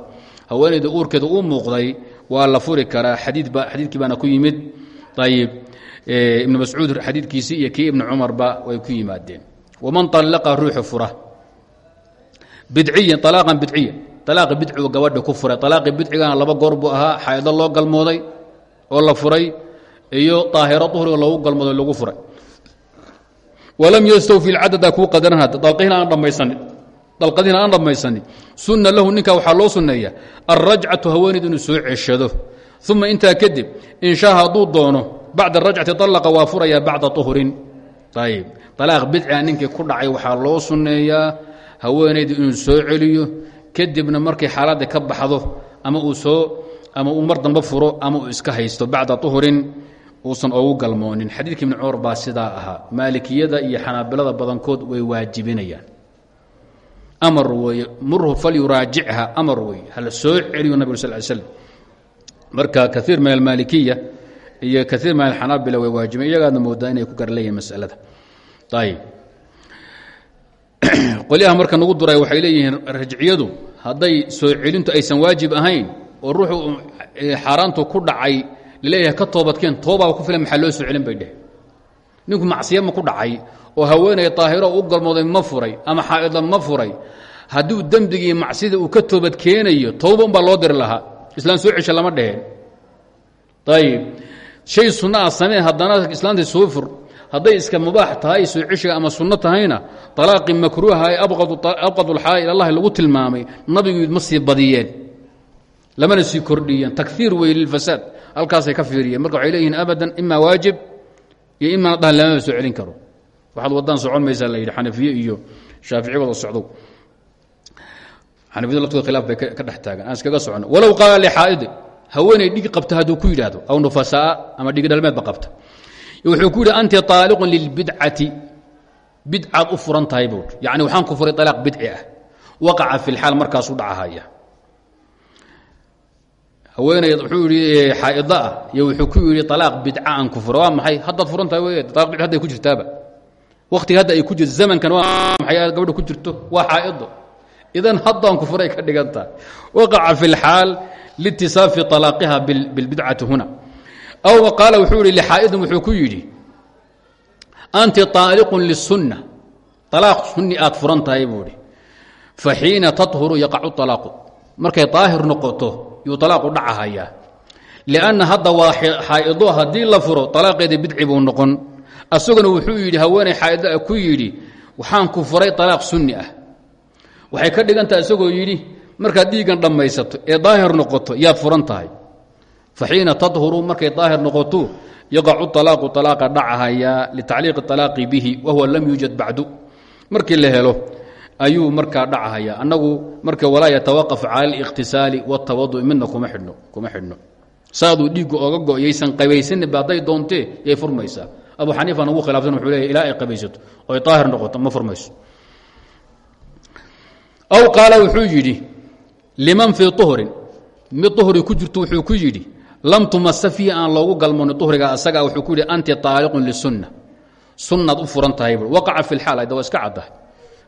Haweenayda uurkeeda uu muuqday waa la furi karaa. Xadiidkii baana ku yimid. Ayib ibnu mascuud xadiidkiisii iyo kii ibnu cumarba way ku yimaadeen. Waman allaqa ruuxu fura. Bidciyan alaaqan bidciya alaaqi bidcigu gabadha ku furay. Alaaqi bidcigana laba goor buu ahaa xaaido loo galmooday oo la furay iyo daahiro uhriga loogu galmooday lagu furay walam ystawfi cadada kuu qadaran hadda dalqihina aan dhammaysanin sunna lahu ninka waxaa loo sunneeya alrajcatu haweeneyd inuu soo ceshado. Uma intaa kadib in shaa hadduu doono bacda arajcati alaqa waa furayaa bacda uhrin ayib alaaq bidciga ninkii ku dhacay waxaa loo sunneeyaa haweenaydu inuu soo celiyo kadibna markay xaaladda ka baxdo ama uu soo ama uu mar dambe furo ama uu iska haysto bacda uhrin uusan ogu galmoonin. Xadiidka ibni cumar baa sidaa ahaa. Maalikiyada iyo xanaabilada badankood way waajibinayaan. Amar weeye murhu falyuraajichaa amar weeye. Hala soo celiyo nabig sal l slm marka kaiir min almaalikiya iyo kaiir min alxanaabila way waajiben iyagaadna moodaa inay ku garleeyihin masalada. Ayib qolyaha marka nagu duray waxay leeyihiin rajciyadu hadday soo celintu aysan waajib ahayn oo ruuxu xaaraantu ku dhacay la leeyahay ka toobadkeen toobaa ku filan maxaa loo soo celin bay dheh. Ninku macsiya ma ku dhacay oo haweenay daahiro u galmooday ma furay ama xaa'idla ma furay. Hadduu dembigii macsida uu ka toobad keenayo tooba umbaa loo diri lahaa. Islaan soo cesha lama dheheen ayib shay sunno ah samee haddana islaantii soo fur. Hadday iska mubaax tahay soo ceshiga ama sunno tahayna alaaqii makruuha ee abqadulxaala ilallahi lagu tilmaamay. Nabigu ma sii badiyeen. Lamana sii kordhiyeen. Takfiir wey lilfasaad halkaasay ka fiiriyeen marka waxay leeyihiin abadan ima waajib iyo imaa dhahan lamaba soo celin karo. Waxaad wadaan socon maysaa la yidhi xanafiye iyo shaafici wada socdow. Xanafiyada laftooda khilaaf bay ka dhex taagan. Aan iskaga socono walow qaala lixaa'idi haweeney dhig qabta hadduu ku yidhaahdo aw nufasaa ama dhigi dhalmeedba qabta. Wuxuu ku yidhi anti aaliqun lilbidcati bidcaad u furan tahay buu yani waxaan ku furay alaaq bidci ah. Waqaca fi lxaal markaasuu dhacahaya haweeney wuxuu yidhi xaa'ida ah. Iyo wuxuu ku yidhi alaaq bidca aan ku waa maxay? Haddaad furan tahay wey alaq bidc hadda ay ku jirtaaba. Waktiga hadda ay ku jirto zamankan waa maxay? Gabadha ku jirto waa xaa'ido. Idan haddaan ku furay ka dhigan tahay. Waqaca fi lxaal liitisaafi alaaqiha bilbidcati huna. Aw qaala wuxuu yihi lxaa'idin wuxuu ku yidhi anti طaaliqun lisunna alaaq sunni aad furan tahay buu ihi faxiina taطhuru yaqacu alaaqu markay daahir noqoto yuu alaaqu dhacahayaa. Lianna hadda waa xaa'ido haddii la furo alaaqeeda bidci buu noqon. Asaguna wuxuu yidhi haweeney xaa'ido ah ku yidhi waxaan ku furay alaaq sunni ah. Waxay ka dhigan tahay isagoo yidhi markaad dhiiggan dhammaysato ee daahir noqoto yaad furan tahay. Faxiina tadhuru markay daahir noqoto yaqacu alaaqu alaaqa dhacahayaa litacliiqi alaaqi bihi wahuwa lam yuujad bacdu. Markii la helo ayuu markaa dhacahayaa. Annagu marka walaa yatawaqaf cala alikhtisaali wاtawadu'i midna kuma xidhno kuma xidhno. Saaduu dhiiggu oga go yaysan qabaysaninba hadday doontee yay abu xaniifa nagu khilaafsan wuxuu leeya ilaa ay qabaysato oo ay daahir noqoto ma furmayso. Aw qaala wuxuu yidhi liman fii uhrin mid uhri ku jirto wuxuu ku yidhi lam tumasa fiihi aan loogu galmoonin uhriga asagaa wuxuu ku yidhi anti taaliqun lisunna sunnaad u furan tahay waqaca fi lxaal ayda waa iska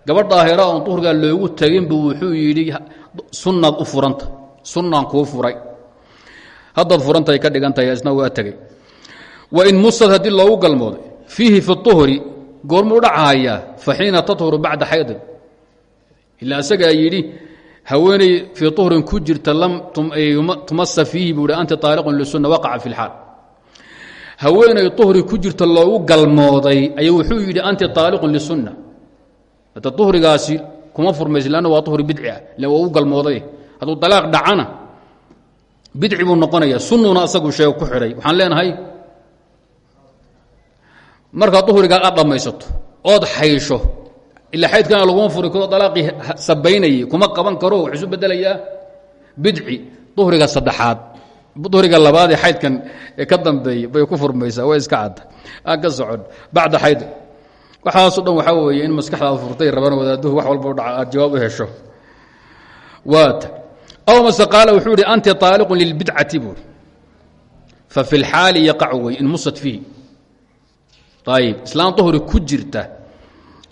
gabadh daahira oon duhrigaa loogu teginbu wuxuu yidhi sunnaad u furanta sunnaan kuu furay. Haddaad furantahay ka dhigantahay isna waa tegey. Wain musad haddii loogu galmooday fiihi fi uhri goormuu dhacahayaa fa xiina tathuru bacda xaydin ilaa isagaa yidhi haweeney fii uhrin ku jirta lam tumasa fiihi buu hi anti taaliqun lisunna waqaca fi lxaal haweeney uhri ku jirta loogu galmooday ayuu wuxuu yidhi anti taaliqun lisunna uhrigaasi kuma furmaysa lanna waa uhri bidci ah. U galmooday. Hadduu dalaaq dhacana bidci buu noqonaya sunnuna asagu sheego ku xidhay waxaan leenahay markaad uhrigaa aad dhammaysato ood xaysho ila xaydkana laguma furi karo dalaaqii sabaynayay kuma qaban karo wuxuu isu bedelayaa bidci saddexaad. Uhriga labaadee xaydkan ka dambeeyey bay ku furmaysaa way iska cadda. Aan ka socon. Bacda xayd waxaaso dhan waxaa weeye in maskaxdaada furtay rabaan wadaaduhu wax walba dhaca jawaab u hesho. Waata aw mase qaala wuxuu ihi anti taaliqun lilbidcati fa fi lxaali yaqacu in musad fiihi ayib islaam duhri ku jirta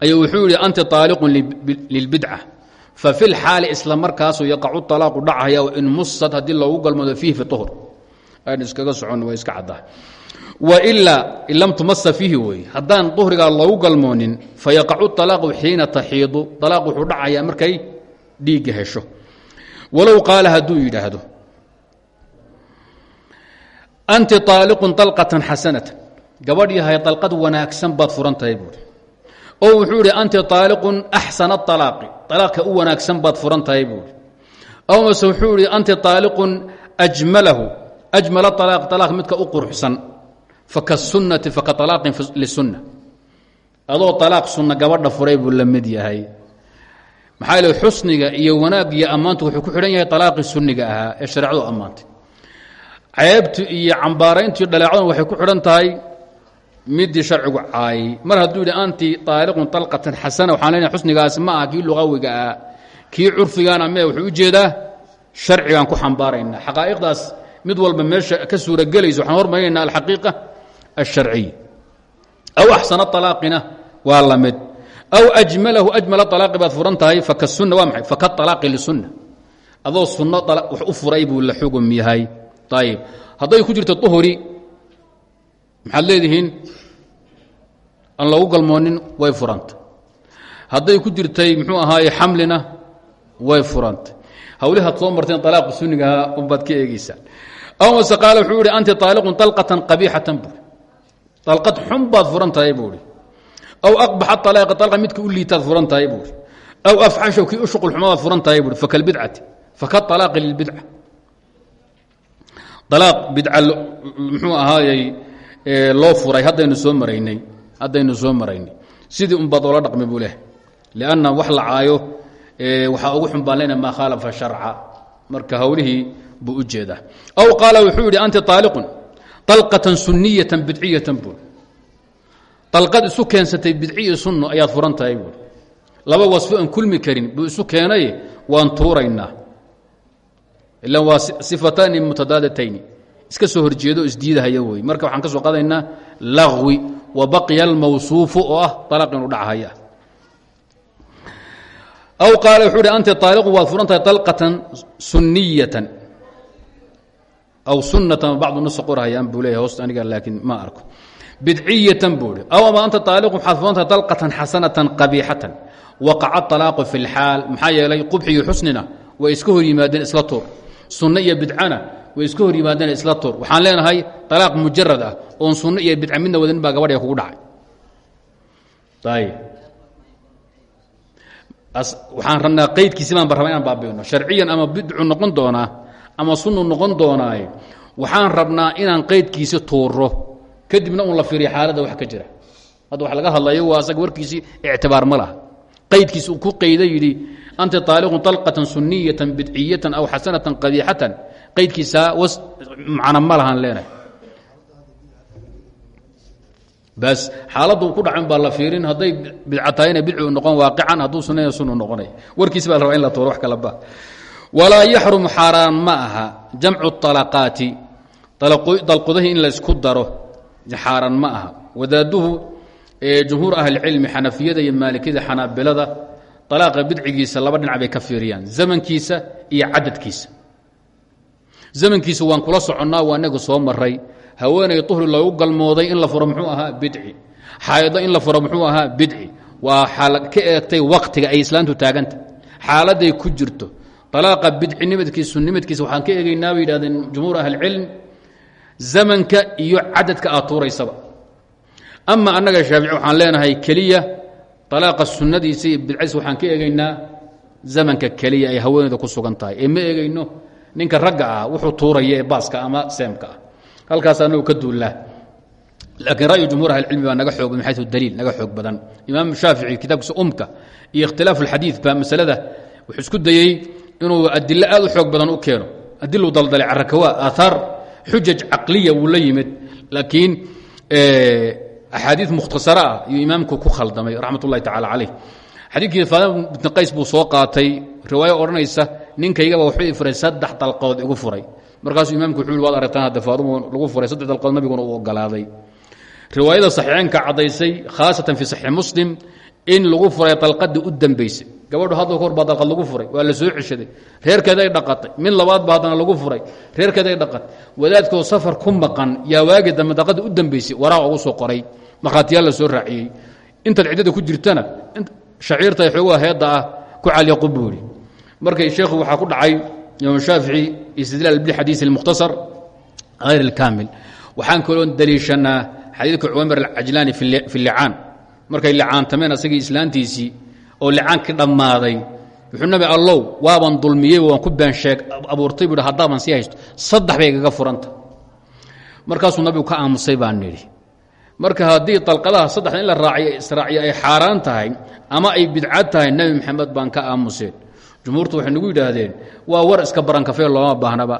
ayuu wuxuu yihi anti taaliqun lilbidca fa fi lxaali isla markaasuu yaqacu talaaqu dhacaya in musad haddii loogu galmoodo fiihi fi uhr aynu iskaga socon iska caddaha wailaa in lam tumasa fiihi weeye haddaan duhrigaa loogu galmoonin fayaqacu talaaqu xiina taxiidu. Alaaq wuxuu dhacayaa markay dhiigga hesho. Walow qaala hadduu yidhaahdo anti aaliqun alqatan xasanatan gabadh yahay dalqad wanaagsan baad furan tahay buuri oo anti aaliqun axsana alaaqi alaaqka u wanaagsan baad furan aw mase wuxuu anti aaliqun ajmalahu. Ajmal alaaq alaaq midka u quruxsan fakasunati faka alaaqin lisunna adoo alaaq sunna gabadha furay buu la mid yahay maxaa yeel xusniga iyo wanaag iyo ammaantu wuxuu ku xidhan yahay alaaqii sunniga ahaa ee shareecadu ammaantay ceebtu iyo cambaarayntu iyo dhaleecaduna waxay ku xidhan tahay midii sharcigu caayay mar hadduu yidhi anti aaliqun alqatan xasana waxaan leenahay xusnigaasi ma aha kii luqawiga ah kii curfigaana me wuxuu u jeedaa sharcigaan ku xambaaraynaa xaqaa'iqdaas mid walba meesha ka suuragelaysa waxaan hormarinaynaa alxaqiiqa alsharciy aw axsana alaaqina waa la mid aw ajmalahu ajmal alaaqi baad furan tahay fakasuna waa maxay faka alaaqi lisunna adoo sunno wax u furay buu la xugum yahay ayib hadday ku jirto uhri maxaad leedihiin aan loogu galmoonin way furanta hadday ku jirtay muxuu ahaaye xamlina way furanta hawlihaad soo marteen alaaqi sunnigaha unbaad ka eegeysaan aw mase qaale wuxuu yihi anti aaliqun alqatan qabiixatan buui alqad xun baad furan tahay buui aw aqbaxa alaaqi alqa midka u liitaad furan tahay buui aw afxashow kii u shuqul xumabaad furan tahay buui fakalbidcati faka alaaqi lilbidca. Alaaq bidca muxuu ahaayey loo furay haddaynu soo maraynay haddaynu soo maraynay. Sidii unbaad oola dhaqmi buu leh. Lianna wax la caayo waxaa ugu xun baan lena maa khaalafa sharca. Marka hawlihii buu u jeedaa. Aw qaala wuxuu yidhi anti aaliqun alqatan suniyatan bidciyatan buui alqad isu keensatay bidciyo sunno ayaad furan tahay buui laba wasfo aan kulmi karin buu isu keenay waan tuuraynaa ila waa sifataani mutadaadatayni iska soo horjeedo isdiidahaya wey marka waxaan ka soo qadaynaa lagwi wa baqiya almawsuufu oo ah alaaq inu dhachaya aw qaala wuxuu hi anti aaliqu waad furan tahay alqatan suniyatan aw sunatan bacdu nusa qorhayaan buu hoos aniga laakiin ma arko. Bidciyatan buu hi aw ama anta aaliqu waxaad furan tahay alqatan xasanatan qabiixatan? Waqaca fi lxaal maxaa yeelay qubxiyo xusnina way iska hor isla tuur. Sunno iyo bidcana way iska hor isla tuur. Waxaan leenahay alaaq mujarad ah oon sunno iyo bidca midna gabadha kugu dhacay. Waxaan rabnaa qaydkiisi baan ba baabino sharciyan ama bidcu noqon doonaa ama sunnu noqon doonaaye waxaan rabnaa inaan qaydkiisi tuuro kadibna un la fiiriyo xaaladda wax ka jira. Hadda wax laga hadlayo waa asaga warkiisii ictibaar ma laha. Qaydkiisi uu ku qayda yidhi anti aaliqun alqatan suniyatan bidciyatan aw xasanatan qabiixatan. Qaydkiisaa macna ma lahaan leenahay. Bas xaaladdu ku dhacan baa la fiirin hadday bidca tahayna bidcu noqon waaqican hadduu sunaya sunu noqonay. Warkiis baa la rabaa in la tuuro wax kala ba walaa yaxrumu xaaraan ma aha. Jamcu طalaqaati dalqudahii in laysku daro xaaraan ma aha. Wadaaduhu jumhuur ahlicilmi xanafiyada iyo maalikiyada xanaabilada alaaqa bidcigiisa laba dhinac bay ka fiiriyaan. Zamankiisa iyo cadadkiisa zamankiisa waan kula soconnaa waa inaga soo maray haweenay uhri loogu galmooday in la furo muxuu ahaa bidci. Xaayado in la furo muxuu ahaa bidci. Waa ka eegtay waktiga ay islaantu taaganta. Ku jirto alaaqa bidcinimadkiisa sunnimadkiisa waxaan ka eegaynaa bay yidhahdeen jumhuur ahlicilm zamanka iyo cadadka aad tuuraysaba ama annaga shaafici waxaan leenahay keliya alaaqa sunnadiisa iyo bidcadiisa waxaan ka eegaynaa zamanka keliya ay haweeneyda ku sugan tahay ee ma eegayno ninka ragga ah wuxuu tuuraya ee baaska ama seemka ah halkaas anagu ka duullaa laakiin ra'yu jumhuur ahlicilmi baa naga xoog min xayu daliil naga xoog badan imaam shaafici kitaabkiisa umka iyo ikhtilaafu alxadiid baa masalada wuxuu isku dayey inuu adilo aad u xoog badan u keeno. Adilu daldalay carakawa aaaar xujaj caqliya wuu la yimid. Laakiin axaadii mukhtasara ah iyuu imaamku ku khaldamay raxmat ullahi tacala caleyh xadiidkii faadima bn qays buu soo qaatay riwaayo odhanaysa ninkaygaba waxba i furay saddex dalqood igu furay. Markaasuu imamku wuxuu i waad aragtaan hadda faadumo lagu furay saddex dalqood nabiguna uu ogolaaday. Riwaayada saxiixeenka caddaysay khaasatan fii saxiix muslim in lagu furay dalqadii u dambaysay gabadhu hadda kahor baa lagu furay. Waa la soo ceshaday. Reerkeeday dhaqatay. Mid labaad ba lagu furay. Reerkeeday dhaqatay. Wadaadkoo safar ku maqan yaa waagi dambe u dambaysay waraaq ugu soo qoray. Markhaatiyaal la soo raaciyey. Intaad ciddada ku jirtana shaciirta xoogaha heedda ah ku caliqu buu yidhi. Markay sheekhu waxaa ku dhacay imaam shaafici istidlaal bilxadiis almukhtasar hayr alkaamil. Waxaan kaloo daliishanaa xadiidka cuwamar alcajlaani fi licaan markay licaantameen asagii islaantiisii oo licaankii dhammaaday. Wuxuu nabi allow waaban dulmiyey waan ku beensheeg abuurtay buu haddaaban sii haysto. Saddex bay igaga furanta. Markaasuu nabigu ka aamusay baan nidhi. Marka haddii dalqadaha saddexda in la raaciyo israaciyo ay xaaraan tahay ama ay bidcad tahay nebi maxamed baan ka aamuseen. Jumhuurtu waxay nagu yidhaahdeen waa war iska barankafee looma baahnaba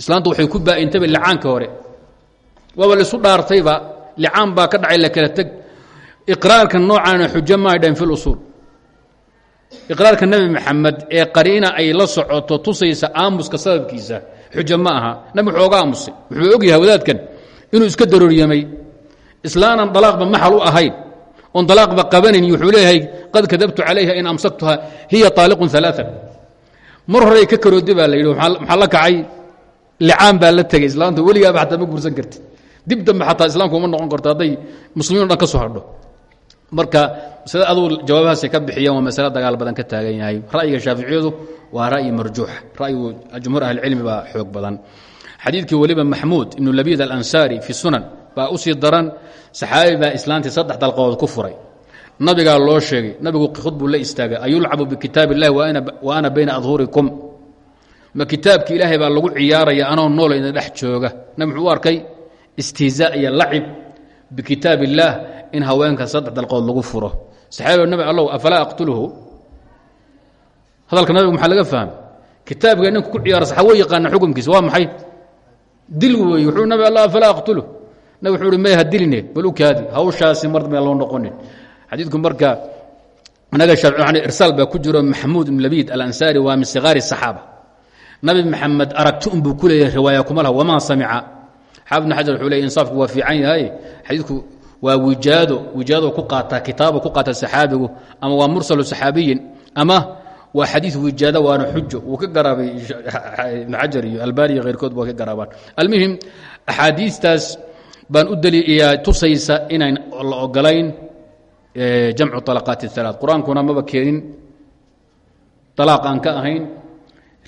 islaantu waxay ku baa'intaba licaanka hore. Waaba laisu dhaartayba licaan baa ka dhacay la kala teg iqraarka noocaana xujo ma aydhahin fi lusuul iqraarka nebi maxamed ee qariina ay la socoto tusaysa aamuska sababkiisa xujo ma aha. Nabi wuxuu oga aamusay. Wuxuu ogyahay wadaadkan inuu iska darooryamay islaanan dalaaqba maxal u ahayn. Oon dalaaqba qabanayn. Wuxuu leeyahay qad kadabtu calayha in amsaktuha hiya taaliqun alaaan mar horey ka karoodi baa la yidhi maxaa la kacay? Licaan baa la tegay. Islaamta weligaaba xataa ma guursan karti dib dambe xataa islaamku uma noqon karto. Hadday muslimiin o dhan ka soo hadho marka maslada aduu jawaabahaasay ka bixiyeen waa masale dagaal badan ka taagan yahay. Ra'yiga shaaficiyadu waa ra'yi marjuux. Ra'yigu jumhuur ahlicilmi baa xoog badan. Xadiidkii weliba maxmuud ibnu labiid alansaari fi sunan baa u daran saxaabi baa islaantii saddex dalqadood ku furay. Nabigaa loo sheegay nabigu khud buu la istaagay ayulcabu bikitaab illahi wa ana bayna adhurikum ma kitaabki ilaahay baa lagu ciyaaraya anoo nool idin dhex jooga. Nabi arkay istihzaa iyo lacib bikitaab illaah in haweenka saddex dalqood lagu furo. Saxaabiga nabi allow afalaa aqtuluhu? Hadalka nabiga maxaa laga fahmay kitaabka ninku ku ciyaara saxa way yaqaana xukumkiisa waa maxay? Dil weeye wuxuu nabi alla afalaa aqtuluh nabi wuxuu uhi may ha diline bal u kaadi hawshaasi mar dambe loo noqonin. Xadiidku marka anaga shaafici irsaal baa ku jiro maxamuud ibn labiid alansaari waa min sigaari saxaaba. Nabi maxamed aragti unbuu ku leeyahay riwaaya kuma laha wamaa samica? Xaafid bn xajar wuxuu leey insaafku waa fiican yahay. Xadiidku waa wijaado wijaado ku qaataa kitaabo ku qaata saxaabigu ama waa mursalu saxaabiyin ama waa xadiid wijaado waana xujo wuu ka garaabay ibn xajar iyo albani iyo khayrkood waa ka garaabaan almuhim axaadiistaas baan u daliiyaa tusaysa inayn la ogolayn jamcu طalaqaati الalaa qur-aankuna maba keenin alaaq aan ka ahayn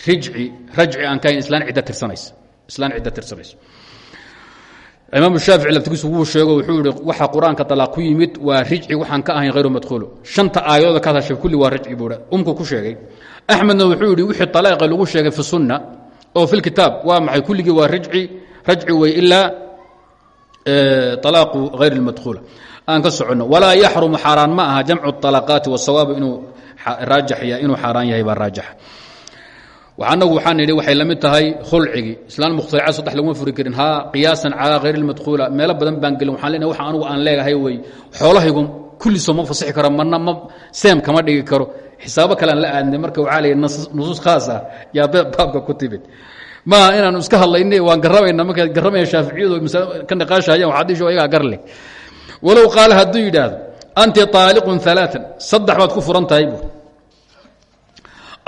rijci rajci aan ka ahayn islaan cidda tirsanaysa islaan cidda tirsanaysa imaam shaafici laftigiisu wuu sheego wuxuu yihi waxa qur-aanka alaaq ku yimid waa rijci waxaan ka ahayn hayru madhuulo shanta aayadooda ka hadashay kulli waa rijci buuha umku ku sheegay axmedna wuxuu yidhi wixii alaaqa lagu sheegay fi sunna oo fi lkitaab waa maxay kulligii waa rijci rajci wey ilaa alaaqu hayr اmadhuula aan ka soconno walaa yaxrumu xaaraan ma aha jamcu الطalaqaati wالsawaabu inuu raajix inuu xaaraan yahay baa raajixa anagu waxaan idhi waxay la mid tahay khulcigii islaan mukhtalica saddex laguma furi karin haa qiyaasan calaa hayr اlmadkhuula meelo badan baan gelin waxaan leenahay waxa anugu aan leegahay wey xoolahaygu kulliisoo ma fasixi karo marna ma seem kama dhigi karo xisaabo kalean la aadnay marka waxaa la yidhi nusuus khaas ah yaa baabka ku timid maaha inaanu iska hadlayna waan garrabayna markaad garramaya shaaficiyadu masale ka niqaashayaan waxaad isho ayagaa gar leh walow qaala hadduu yidhaahdo anti طaaliqun ثalaaثan saddex baad ku furan tahay bu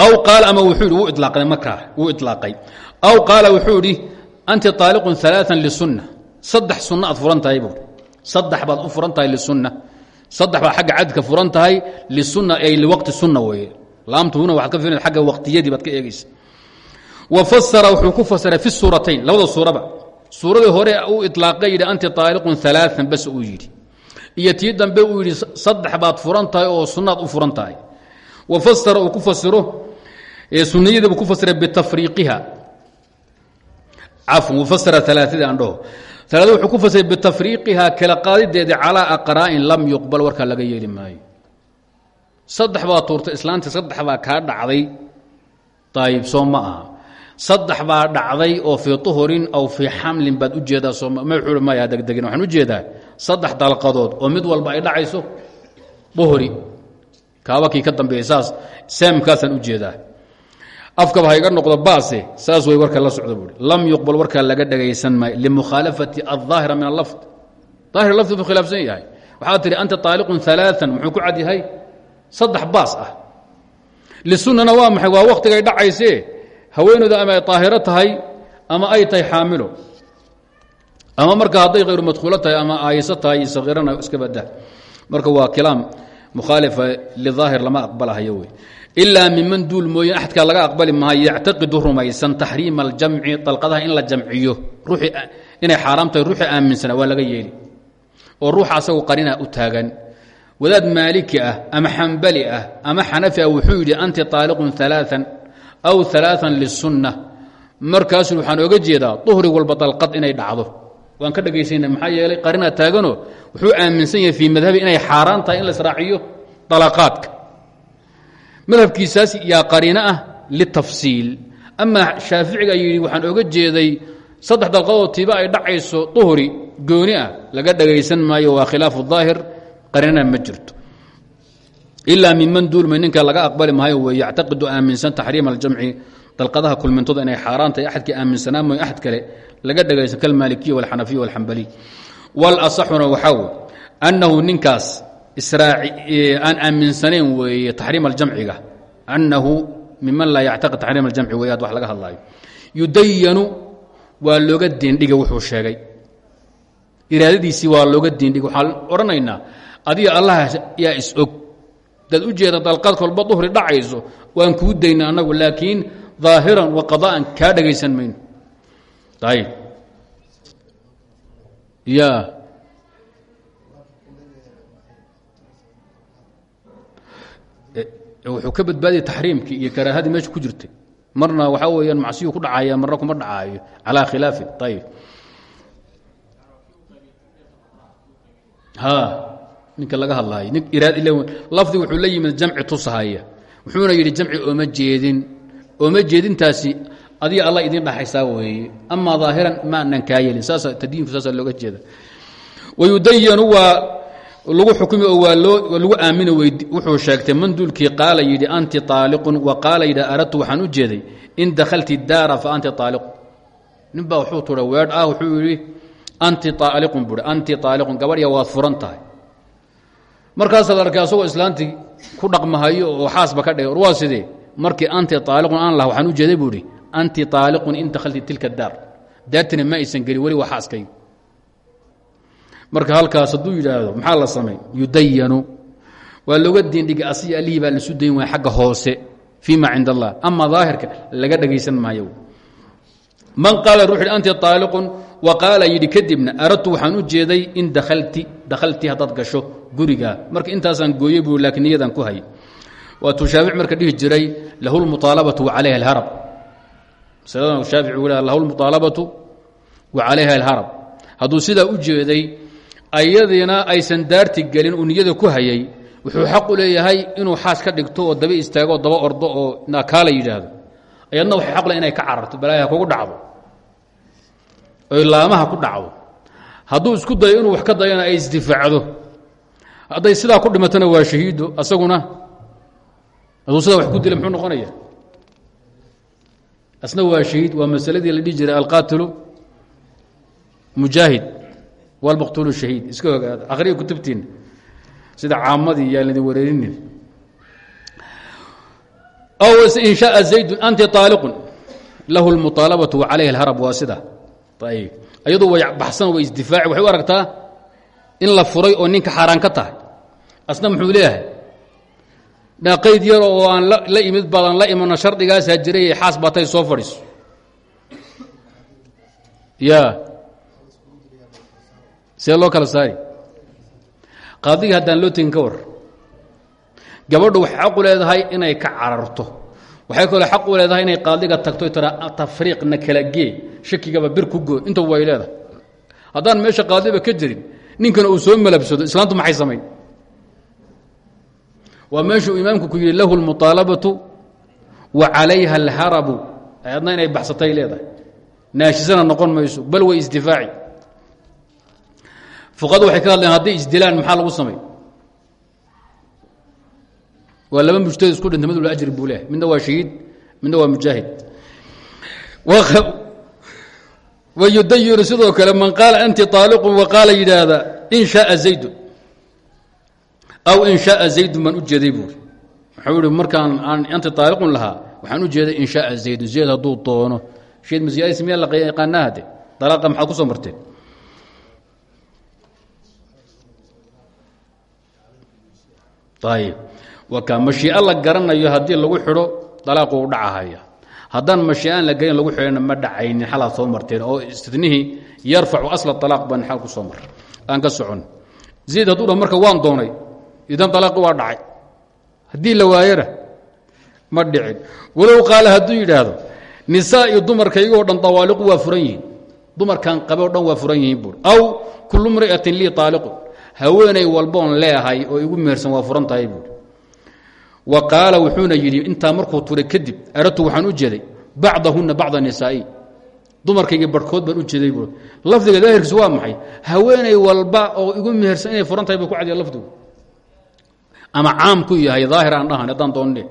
aw qaal ama wuxuu yidhi wuu ilaaqday markaa wuu ilaaqay aw qaala wuxuu idhi anti taaliqun alaaan lisunna saddex sunna aad furan tahay buui saddex baad u furan tahay lisunna saddex baad xagga cadka furan tahay lisunna ay liwaqti sunna weeye. Laamtu huna waxad ka firinad agga waqtiyadii baad ka eegaysa. Wa fasara wuxuu ku fasiray fi suuratayn labada suuraba suuradii hore uu ilaaqay yidhi anti taaliqun alaaan bas uu yidhi. Iyo tii dambe uu yidhi saddex baad furan tahay oo sunnaad u furan tahay. Wa fasara uu ku fasiro suniyadiibu ku fasiray bitafriiqiha. Cafwan wafasara alaaadii aan dhaho. Wuxuu ku fasiray bitafriiqiha kala qaadideedii calaa aqraa'in lam yuqbal warkaa laga yeeli maayo. Saddex baa tuurtay islaantii saddex baa kaa dhacday. Ayib soo saddex baa dhacday oo fii uhurin aw fii xamlin baad u jeedaa sooma mawxuui maya degdegin waxaan u jeedaa saddex dalqadood oo mid walba ay dhacayso. Uhri kaabakii ka dambeeyey saas saamkaasaan u jeedaa afkaba hayga noqdo baase saas way warka la socdo buui lam yuqbal warkaa laga dhagaysan maayo limukhaalafati aلظaahira min alafd aahir lafdi buu khilaafsan yahay waxaad tihi anta طaaliqun ثalaaثan muxuu ku cad yahay saddex baas ah lisunana waa maxay waa waktigay dhacaysee haweenooda ama ay طaahiro tahay ama ay tahay xaamilo ama marka hadday hayru madkhuulo tahay ama aayso tahay sakiirana iska badah marka waa kilaam mukhaalifa liظaahir lama aqbalahayo wey ilaa miman duul mooye axadkaa laga aqbali maayo yactaqidu rumaysan taxriima aljamci dalqadaha in la jamciyo inay xaaraam tahay aaminsana waa laga yeeli oo ruuxa asagu qarina u taagan wadaad maaliki ah ama xambali ah ama xanafi ah wuxuu yidhi anti طaaliqun aaaa aw aaaa lisunna markaasu waxaan oga jeedaa uhri walba dalqad inay dhacdo waan ka dhegaysayna maxaa yeelay qarinaa taagano wuxuu aaminsan yahay fii madhabi inay xaaraan in la israaciyo dalaqaadka madhabkiisaas yaa qariino ah litafsiil. Amaa shaaficiga yidhi waxaan oga jeeday saddex dalqadood tiiba ay dhacayso duhri gooni ah laga dhagaysan maayo waa khilaafu daahir qariinana ma jirto. Ilaa miman duulmay ninka laga aqbali maayo wey yactaqidu aaminsan taxriima aljamci dalqadaha kulmintooda inay xaaraan tahay aaminsanaa mooy axad kale laga dhagaysan kalmaalikiya walxanafiya walxambaliy walasaxuna waxaa wey annahu ninkaas aan aaminsanayn weeye taxriim aljamciga annahu miman laa yactaqid taxriim aljamci wey ad wax laga hadlaayo yudayanu waa looga diindhiga wuxuu sheegay iraadadiisii waa looga diindhiga waxaan odhanaynaa adiga allah yaa is-og u jeeda dalqad kolba duhri dhacayso waan kuu dayna annagu laakiin ظaahiran wa qada'an kaa dhagaysan mayno ayb ya wuxuu ka badbaadiyay taxriimkii iyo karaahadii meesha ku jirtay. Marna waxaa weeyaan macsiyu ku dhacaya marna kuma dhacaayo. Calaa khilaafi ha ninka laga hadlaayo nin iraad lafdi wuxuu la yimid jamci tusahaya. Wuxuuna yidhi jamci ooma jeedin. Ooma jeedintaasi adiga alla idin dhaxaysaa weeye. Amaa ظaahiran ma anan kaa yelin saasa tadiinku saasa looga jeeda. Wayudayanu waa lagu xukumi oo waa lagu aamini wuxuu sheegtay manduulkii qaala yidhi anti aaliqun wa qaala yidhi aradtu waxaan u jeeday in dakhalti daara fa anti aaliqun ninbaa wuxuu tura weedh ah wuxuu yidhi anti aaliqun buui anti aaliqun gabadhya waad furan tahay. Markaasaad arkay asagoo islaantii ku dhaqmahayo oo xaasba ka dhigay waa sidee? Markii anti aaliqun aan lah waxaan u jeeday buu anti aaliqun in dakhalti tilka daar. Daartina ma aysan gelin weli waa xaaskaygu marka halkaas hadduu yidhaahdo maxaa la samay? Yudayanu waa looga diindhigay asiga allihii baa laisu dayn waaya xagga hoose fii ma cind allah ama daahirka laga dhagaysan maayo. Man qaala yidhi anti aaliqun wa qaala yidhi kadibna aradtu waxaan u jeeday in dakalti dakhalti haddaad gasho gurigaa marka intaasaan gooyey buu laakiin niyadan ku hay waatuu shaafic marka dhihi jiray lahu lmuaalabatu wa calayha alharab. Masaladana shaafici uu lahu lmuaalabatu wa calayha alharab. Hadduu sidaa u jeeday ayadiina aysan daarti gelin uu niyada ku hayay wuxuu xaq u leeyahay inuu xaas ka dhigto oo daba istaago daba ordo oo kaala yidhaahdo. Ayadna waxay xaqle inay ka cararto balaayaha kugu dhacdo. Oy laamaha ku dhacdo. Hadduu isku dayo inuu wax ka dayana ay isdifaacdo. Hadday sidaa ku dhimatona waa shahiido asaguna hadduu sidaa wax ku dila muxuu noqonaya asna waa shahiid waa masaladii la dhihi jiray alqaatilu walmaqtuulu shahiid iska ogaada akhriya kutubtiina sida caamadii yaan idin wareerinin aw in shaءa zaydun anti طaaliqun lahu اlmuطaalabatu wacalayhi اlharab waa sida ayb ayadu way baxsan way isdifaaci waxay u aragtaa in la furay oo ninka xaaraan ka tahay asna muxuu leeyahay qayd yar oo aan la imid badan la imano shardigaasaa jiray xaas batay soo fadhiiso ya see loo kala saari. Qaadigii haddaan loo tegin ka war. Gabadhu waxay xaqu leedahay inay ka cararto. Waxay kaloo xaqu leedahay inay qaadiga tagto tafriiqna kala gee. Shakigaba bir ku goo. Inta way leedahay. Haddaan meesha qaadiba ka jirin ninkana uu soo malabsado. Islaantu maxay samayn? Waa meeshuu imaamku ku yidhi lahu lmuطaalabatu wa calayha alharabu ayadna inay baxsatay leedahay. Naashisana noqon mayso. Bal way isdifaaci fuqadu waxay ka hadleen hadday isdilaan maxaa lagu samay? Waa laba mujtahid isku dhintay mid ajri buu leehay midna waa shahiid midna waa mujaahid. Wayudayiru sidoo kale man qaala anti طaaliqun wa qaala yidhaahda in shaaa zaydu aw in shaaa zaydun baan u jeeday markaan aan anti طaaliqun lahaa waxaan u jeeday in shaaa zaydu zayd hadduu doono shayd masyaadis miyaa la yaqaanaa hade dalaaqa ku soo marteen ayib waka mashiico la garanayo haddii lagu xidho dalaaqu u dhacahaya. Haddaan mashiiaan la gelin lagu xidhana ma dhacaynin xalaad soo marteen oo istidnihii yarfacu asla alaaq baan xal ku soo mar. Aan ka socon. Zayd hadduu dha marka waan doonay idan alaaqi waa dhacay. Haddii la waayona ma dhicin. Walow qaala hadduu yidhaahdo nisaa iyo dumarkaygoo dhan dawaaliqu waa furan yihiin. Dumarkan qabe o dhan waa furan yihiin buur aw kullu mri'atin lii aaliqun haweenay walboon leehay oo igu mehersan waa furan tahay buuri wa qaala wuxuuna yidhi intaa markuu turay kadib aradtu waxaan u jeeday bacdahunna bacda nisaa'i. Dumarkayga barhkood baan u jeeday buui lafdiga daahirkiisu waa maxay? Haweenay walba oo igu mehersan inay furan tahay buu ku cadiya lafdigu. Ama caam ku yahay daahir aan dhahan haddaan doonne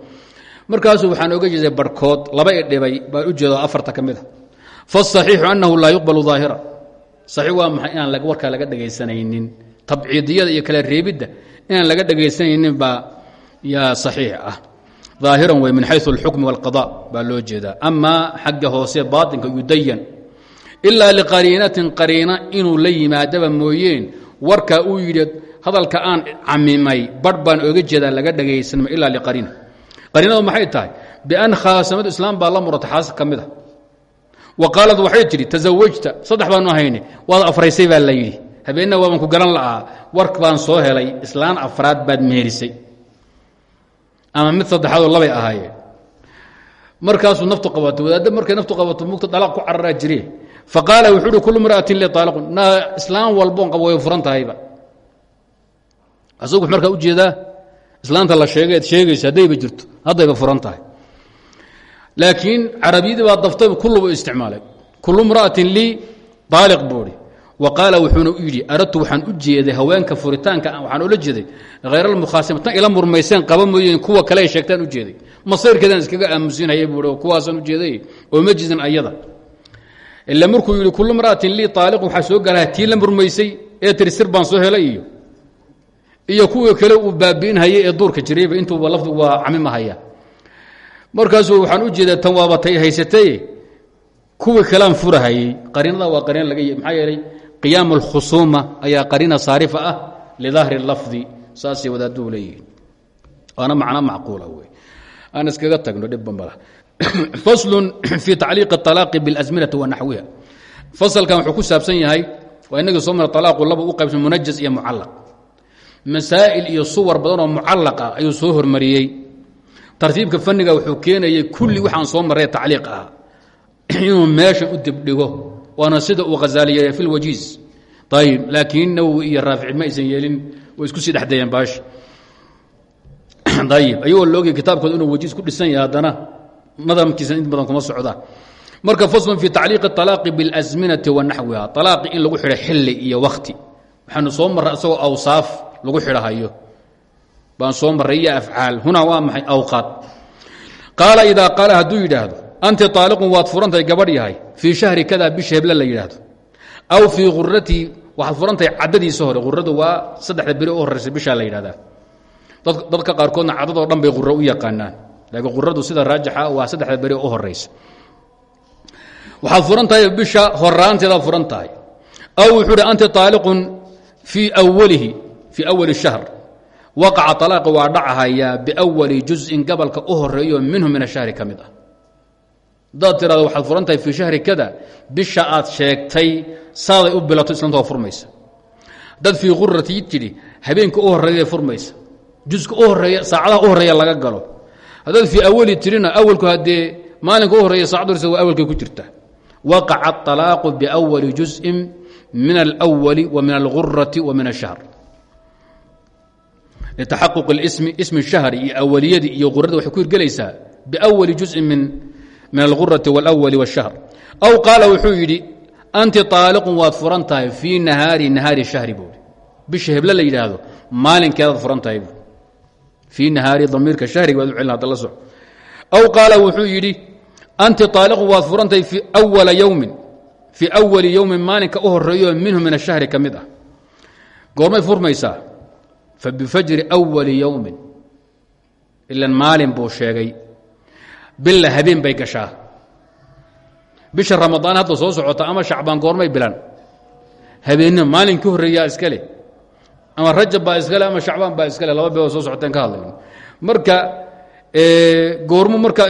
markaasuu waxaan oga jeeday barhkood laba i dhibay baan u jeedo afarta ka mid a fasaxiixu annahu laa yuqbalu daahira. Saxiix waa maxay inaan warkaa laga dhegaysanaynin tabciidiyada iyo kala reebidda inaan laga dhegaysanaynin baa yaa saxiix ah aahiran wey min xayu اlxukm wاlqada baa loo jeedaa amaa xagga hoose baaطinka yudayan ilaa liqariinatin qariina inuu la yimaadaba mooyeen warkaa uu yidhi hadalka aan camimay barh baan oga jeedaa laga dhegaysanma ilaa liqariina qariinadu maxay tahay bian khaasamadu islaam baa la murata xaas ka mid a wa qaalad waxay tidhi tasawajta saddex baanu ahayne waad afraysay baa la yidhi habeenna waaban ku garan la'aa war baan soo helay islaan afraad baad meherisay. Ama mid saddexaadoo labay ahaayeen markaasuu naftu qabato wadaadda markay naftu qabato mugta dalaaq ku cararaa jire fa wuxuu kullu mra'atin li taaliqun na islaam walboon qabo way furan markaa u jeedaa islaanta la sheegeed sheegayso haddayba jirto haddayba furan laakiin carabiyadii baa daftay kullubu isticmaalay. Kullu mra'atin lii taaliq buuhi wa qaala wuxuuna u yidhi aradtu waxaan u jeeday haweenka furitaanka waxaan oola jeeday hayr almukhaasim tan ila murmayseen qaba kuwa kale sheegtaan u jeeday. Masayrkeedaan iskaga aamusinhaya buui oo kuwaasaan u jeeday? Oo ma ayada. Ila markuu yidhi kullu mra'atin lii taaliq waxaa soo galaha la murmaysay ee tiri baan soo helay iyo iyo kuwii kale uu baabi'inhayay ee duurka jirayba intuuba lafdigu waa camimahaya markaasuu waxaan u jeedaa tan waaba tay haysatay kuwii kalean furahayey qariinada waa qariina laga yeelay qiyaam اlkhusuuma ayaa qariina saarifa ah lidaahiri lafdi saasay wadaaduu leeyihiin waana macno macquula wey aan iskaga tagno dhibba mala faslu fii tacliiqi اطalaaqi biاlasminati wa naxwiha fasalkan wuxuu ku saabsan yahay waa inagii soo mara alaaqu laba u qaybsan munajaz iyo mucalaq masaa'il iyo suwar badan oo mucalaq ah ayuu soo hormariyey tartiibka faniga wuxuu keenayay kulli waxaan soo marray tacliiq ah inuu meesha u dibdhigo waana sida uu hazaaliyeeya fi lwajiiz ayib laakiin nawowi iyo raafici ma aysan yeelin way isku sii dhexdayeen baash. Ayib ayagoo laogay kitaabkooda inuu wajiiz ku dhisan yahay haddana. Madamkiisa int badan kuma socdaan marka faslun fi tacliiqi alaaqi biاlasminati wa naxwiha. Alaaqi in lagu xidho xili iyo wakti waxaanu soo marray isagoo awsaaf lagu xidhahayo baan soo marray iyo afcaal. Hunaa waa maxay awqaad? Qaala idaa qaala hadduu yidhaahdo anti aaliqun waad furantahay gabadh yahay fii shahri kada bisha la yidhaahdo aw fii uratii waxaad furantahay cadadiisa hore uradu waa saddexda beri u horeysa bishaa la yidhahdaa dadka qaarkoodna cadadoo dhan bay uro u yaqaanaan laakiin uradu sida raajixa waa saddexda beri u horeysa waxaad furan tahay bisha horaanteedaad furan aw wuxuu hi anti aaliqun fii walihi fii awali shahr waqaca alaaqi waa dhacahayaa biwali juzin gabalka u horeeyo minhu min ashahri ka mid hadaad tirado waxaad furan tahay shahri kada. Bisha aad sheegtay saaday u bilato islaanta waa furmaysa. Dad fii quratii tidhi habeenka u horreeya furmaysa. Juska u horreeya saacadaha u horreeya laga galo. Haddaad fii awali tirina awalku haddee maalinka u horreeya saacad horeysa waa ku jirta. Waqaca alaaqu biwali juzin min alwali wa min algurati wa min ashahr litaxaquq ismi ismi shahri iyo awaliyadii iyo qurada waxay ku hirgelaysaa min min algurati wاlawali wاshahr aw qaala wuxuu yidhi anti aaliqun waad furan tahay fii nahaari nahaari shahri buui bisha heble la yidhaahdo maalinkeedaad furan tahay bu fii nahaari damiirka shahriga waad u celin hadda la soco. Aw qaala wuxuu yidhi anti aaliqun waad furan tahay fii wala yowmin fii awali yowmin maalinka u horeeyo minhu min ashahri ka mid ah. Goormay furmaysaa fabifajri wali yowmin ilan maalin buu sheegay billa habeen bay gashaa bisha ramadaan hadda soo socota ama shacbaan goormay bilan habeenna maalinkii horreeyaa iska leh ama rajab baa iskale ama shacbaan baa iskale laba beeoo soo socoteen ka hadlayno marka goormu marka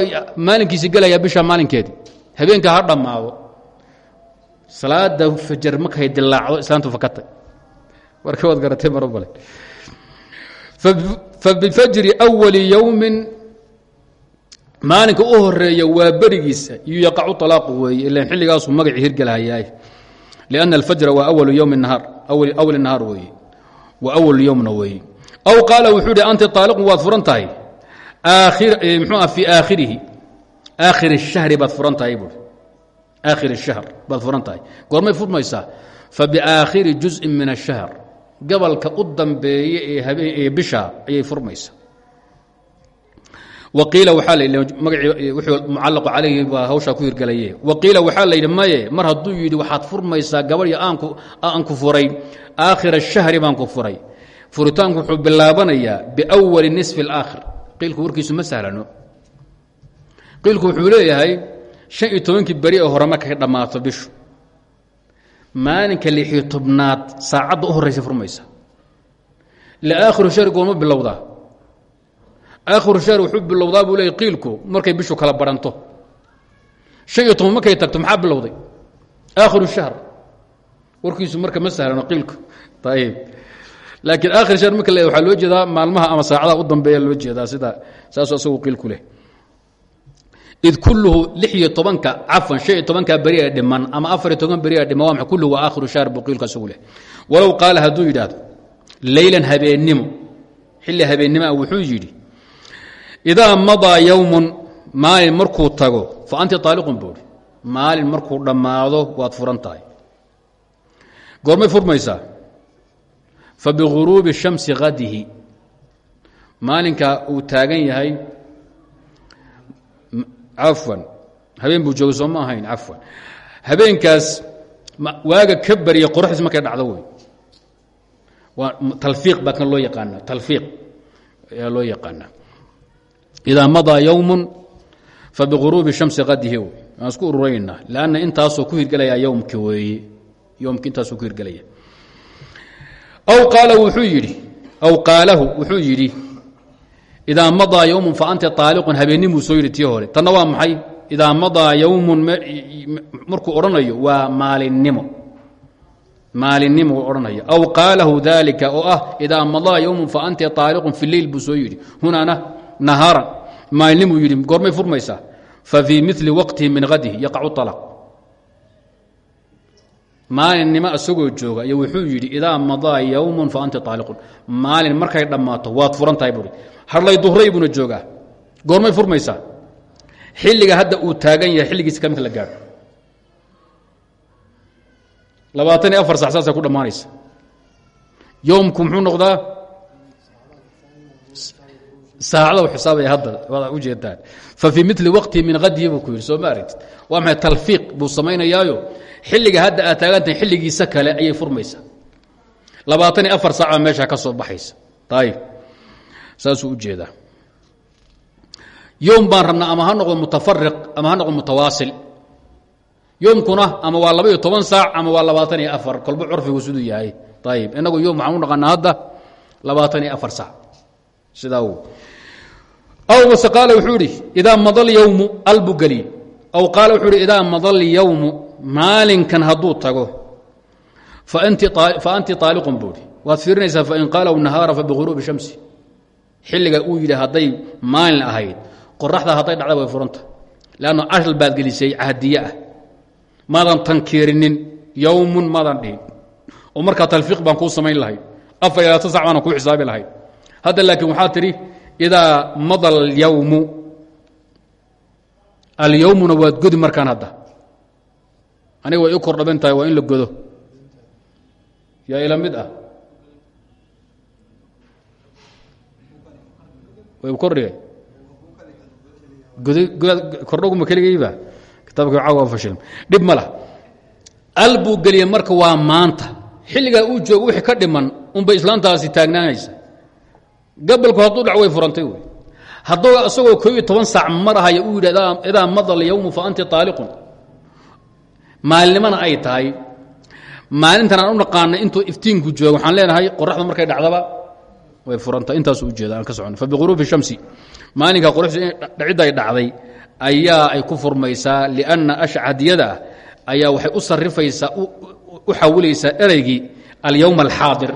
maalinkiisi gelayaa bisha maalinkeedi habeenka ha dhammaado salaada fajar markay dilaacdo islaantu fakatay marka waad garatay maro bale fabifajri أwali yowmin maalinka u horeeya waa berigiisa iyo yaqacu alaaqu weeye ilan xilligaasuu magacii hirgelhayaay lianna alfajra waa awalu yowmi nahaar awli nahaar weeye wa awalu yowmna weeye aw qaala wuxuu hi anti aaliqun waad furan tahay mxuu ah fii aakhirihi aakhir الshahri baad furan tahay buui aakhir الshahr baad furan tahay goormay furmaysaa fabiaakhiri juzءin min الshahr gabalka u dambeeye ee habeen ee bisha ayay furmaysa waqiila waxaa la yidhi magacii wuxuu mucallaqu calayhi baa hawshaa ku hirgelaye waqiila waxaa la yidhi maye mar hadduu yidhi waxaad furmaysaa gabadhii aanku aan ku furay aakhira shahri baan ku furay. Furitaanku wuxuu bilaabanayaa biwali nisfi اlaakhir qiilku warkiisu ma sahlano. Qiilku wuxuu leeyahay shan iyo tobankii beri ee hore markay dhammaato bishu maalinka lixiyo tobnaad saacadda u horraysa furmaysa. Ila aakhiru shahri goorma bilowdaa aakhiru shahr wuxuu bilowdaa buu leey qiilku markay bishu kala baranto. Iyo toban markay tagto maxaa bilowday? Aakhiru shahr. Warkiisu marka ma sahlano qiilku. Ayib laakiin aakhir shahr marka le waxaa loo jeedaa maalmaha ama saacadaha u dambeeya loo jeedaa sida saasuu asagu qiilku leh. Id kulluhu lix tobanka cafan shan iyo tobankaa beri dhiman ama afar toban beri ee dhiman waa kulluhu waa aakhiru shahr buu qiilku asagu leh. Walow qaala hadduu yidhaahdo leylan habeennimo xilli habeennimoa wuxuu yidhi idaa madaa yowmun maalin markuu tago fa anti aaliqun buuhi maalin markuu dhammaado waad furan tahay goormay furmaysaa fa biguruubi shamsi hadihi maalinka uu taagan yahay cafwan habeen buu joogay soo ma ahayn cafwan habeenkaas waaga ka bariya qoraxdiis markay dhacdo wey waa talfiiq baa kan loo yaqaana talfiiq ayaa loo yaqaanaa idaa madaa yowmu fabiguruubi shamsi qadihi waan isku ururaynaa lanna intaasoo ku hirgelayaa yowmki weeye yowmki intaasoo ku hirgelaya aw qaala wuxuu yidhi aw qaalahu wuxuu yidhi idaa madaa yowmun fa anta aaliqun habeenimuu soo yidhi tii hore tanna waa maxay idaa madaa yowmun markuu odhanayo waa maalinnimo maalinimo odhanaya aw qaalahu dalika oo ah idaa madaa yowmun fa anta aaliqun fi leyl buu soo yidhi hunaana nahaaran maalinimuu yidhi goormay furmaysaa fa fii mili waqtihi min hadihi yaqacu alaq maalinimo isagoo jooga iyo wuxuu yidhi idaa madaa yowmun fa anta aaliqun maalin markay dhammaato waad furan tahay buui hadlay duhray buuna joogaa. Goormay furmaysaa xilliga hadda uu taagan yahay xilligiisa ka la gaadho. Labaatan iyo afar sac ku dhammaanaysa. Yowmku muxuu noqdaa saacada xisaabaya hadda waad u jeedaan. Fa fii mili waqtii min hadyi buu ku yidhi soo ma aragtid? Waa maxay talfiiq buu samaynayaayo? Xilliga hadda aad taagantahay xilligiisa kale ayay furmaysaa. Labaatan iyo afar saacbaa meesha ka soo baxaysa. Ayib saasuu u jeedaa yowm baan rabnaa ama ha noqdo mutafariq ama ha noqdo mutawaasil? Yomkuna ama waa laba iyo toban saac ama waa labaatan iyo afar? Kolba curfigu siduu yahay. Ayib inagu yom waxaan u naqanaa hadda labaatan iyo afar saac sidaa w aw base qaala wuxuu idhi idaa mada lyowmu albu geliy aw qaala wuxuu ihi idaa mada lyowmu maalinkan hadduu tago fa anti aaliqun buu ihi waad fiirinaysaa fain qaalow nahaara fa biguruubi shamsi. Xilliga uu yidhi hadday maalin ahayd qoraxda hadday dhacda way furanta. Leanno ashal baad gelisay cahdiye ah. Maadan tankiirinin yowmun maadan dhihin. Oo markaa talfiiq baan kuu samayn lahayd afar iyo labaatan sac baana kuu xisaabi lahayd hadda laakiin waxaa tidhi idaa mada alyowmu alyowmuna waad godi markaan hadda. Aniga way i kor dhaban tahay in la godo. Yaa ila mid ah? Way kordhigay kordhoguma keligayba? Kitaabka caawa fashilm dhib ma lah al buu geliyey marka waa maanta. Xilligaa uu joogo wixii ka dhiman unbay islaantaasi taagnaanaysa gabalku hadduu dhac way furantay wey hadduu isagoo koo saac marahaya uu yidhi idaa mada alyowmu fa anti taaliqun. Maalinimana ay tahay. Maalintan aan u naqaanay intuu iftiinku joogo waxaan leenahay qoraxda markay dhacdaba way furanta intaasu ujeeda aan ka socon fa biguruubi shamsi maalinka qoraxdu dhacidda ay dhacday ayaa ay ku furmaysaa lianna ashcadiyada ah ayaa waxay u sarifaysaa u xawilaysaa ereygii alyowm alxaadir.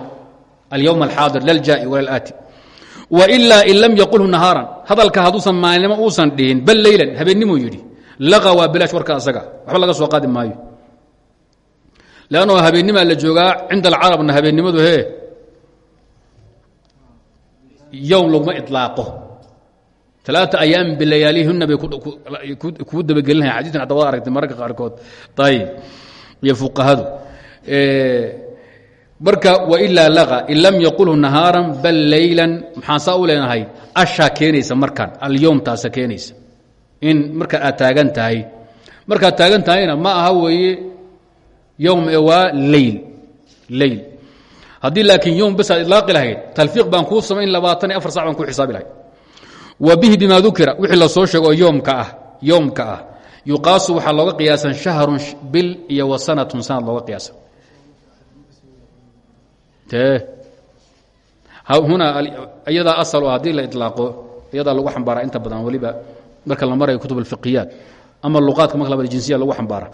Alyowm alxaadir laljaa'i walalaati wailaa in lam yaqulhu nahaaran hadalka hadduusan maalinimo uusan dhihin bal leylan habeennimuu yidhi laqa waa bilaash warka asaga. Waxba laga soo qaadi maayo. Leanno habeennimaa la joogaa cinda alcarabna habeennimadu hee. Yowm laguma ilaaqo alaaa ayaam bilayaalihina bay kugu dabagelinaya xadiikan hadda wad aragtay mararka qaarkood. Ayib iyo fuqahadu marka wailaa laqa in lam yaqulhu nahaaran bal leylan maxaan saa u leenahay ashaa keenaysa markaan alyowm taasa keenaysa. In marka aad taagan tahay. Markaad ma aha weeye yowm ee waa leyl leyl haddii laakiin aad ilaaqi lahayd talfiiq baan kuu samayn labaatan afar sac baan kuu xisaabi lahayd. Wa bihi bima dukira wixii la soo sheego oo ah yoomka ah. Yuqaasu waxaa looga qiyaasan shahrun bil iyo sanatun sanad looga qiyaasan huna iyadaa asal haddii la ilaaqo iyadaa lagu xambaara inta badan weliba marka la marayo kutub alfiqiyaat ama luqaadka marka la jinsiya lagu xambaara.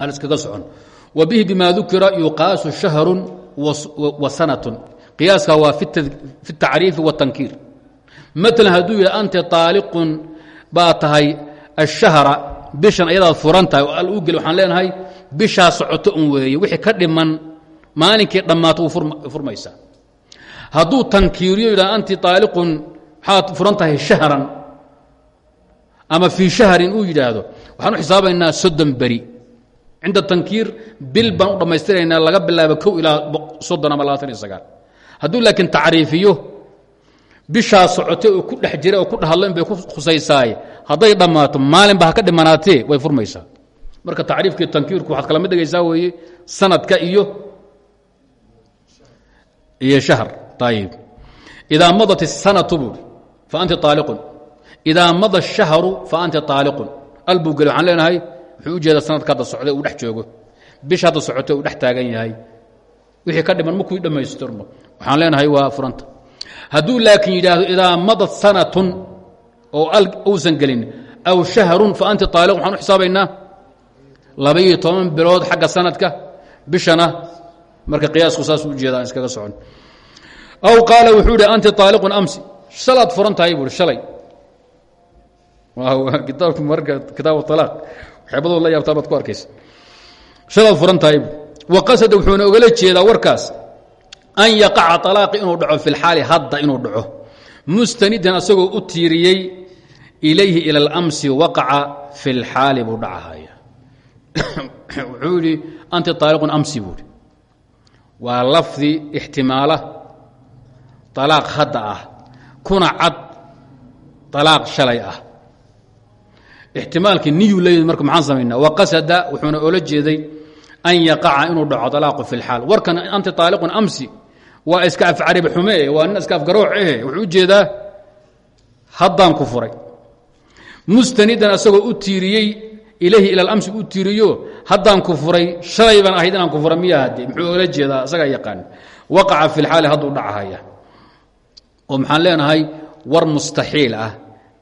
Aan iskaga socon. Wa bihi bima dukira yuqaasu shahrun wa sanatun. Qiyaaska waa fi اtacriifi watankiir maala hadduu yidhi anta aaliqun baa tahay ashahra bishan ayadaad furan al u waxaan leenahay bishaa socoto un weeye wixii ka dhiman maalinkii dhammaato wuu furmaysaa tankiiriyo yidhah anti aaliqun waxaad furan shahran. Ama fii shahrin uu yidhaahdo waxaan u xisaabaynaa soddon beri. Cinda tankiir bil baan u laga bilaabo kow ilaa soddon ama labaatan sagaal. Hadduu laakiin tacriifiyo bishaa socotay oo ku dhex jira oo ku dhahadlayn bay ku khusaysaay hadday dhammaato maalinba ha ka dhimanaatee way furmaysaa. Marka tacriifkii tankiirku waxaad kala mid dhigaysaa weeye sanadka iyo iyo shahr ayib idaa madat الsanatu buuri fa anti aaliqun idaa mada الshahru fa anti aaliqun albuu geli waxaan leenahay wuxuu u jeedaa sanadka hadda socday uu dhex joogo bisha hadda socotay uu dhex taagan yahay wixii ka dhiman markuu dhammaystirmo waxaan leenahay waa furanta hadduu laakiin yidhaahdo idaa madat sanatun oo uusan gelin aw shahrun fa anti aaliq waxaan u xisaabaynaa laba-iyo toban bilood xagga sanadka bishana marka qiyaaku saas ujeeda iskaga socon. Aw qaala wuxuu hi anti aaliqun amsi. Shalaad furan buu shalay. Kitaabka marka kitaab alaaq waxyaabadood la yaabtaa baad ku arkaysa. Shalaad furan wa qasada wuxuuna ogala jeedaa warkaas an yaqaca alaaqi inuu dhaco fi lxaali hadda inuu dhaco. Mustanidan asagoo u tiiriyey ilayhi ila اlamsi waqaca fi lxaali buu dhacahaya wuxuu yidhi anti aaliqun amsi buu waa lafdi ixtimaala alaaq hadda ah kuna cad alaaq shalay ah. Ixtimaalkii niyu leeyid marka maxaan samaynaa waqasada wuxuuna oola jeeday an yaqaca inuu dhaco alaaqu fi lxaal warkan anti aaliqun amsi waa iska afcariba xume e waa nin iska afgarooc ehe wuxuu u jeedaa ku furay. Mustanidan asagoo u tiiriyey ilayhi ila amsi u tiiriyo haddaan ku furay shalay baan ahayd inaan ku fura miya muxuu ola jeedaa isagaa yaqaan waqaca fi lxaali hadduu dhacahaya. Oo maxaan leenahay war mustaxiil ah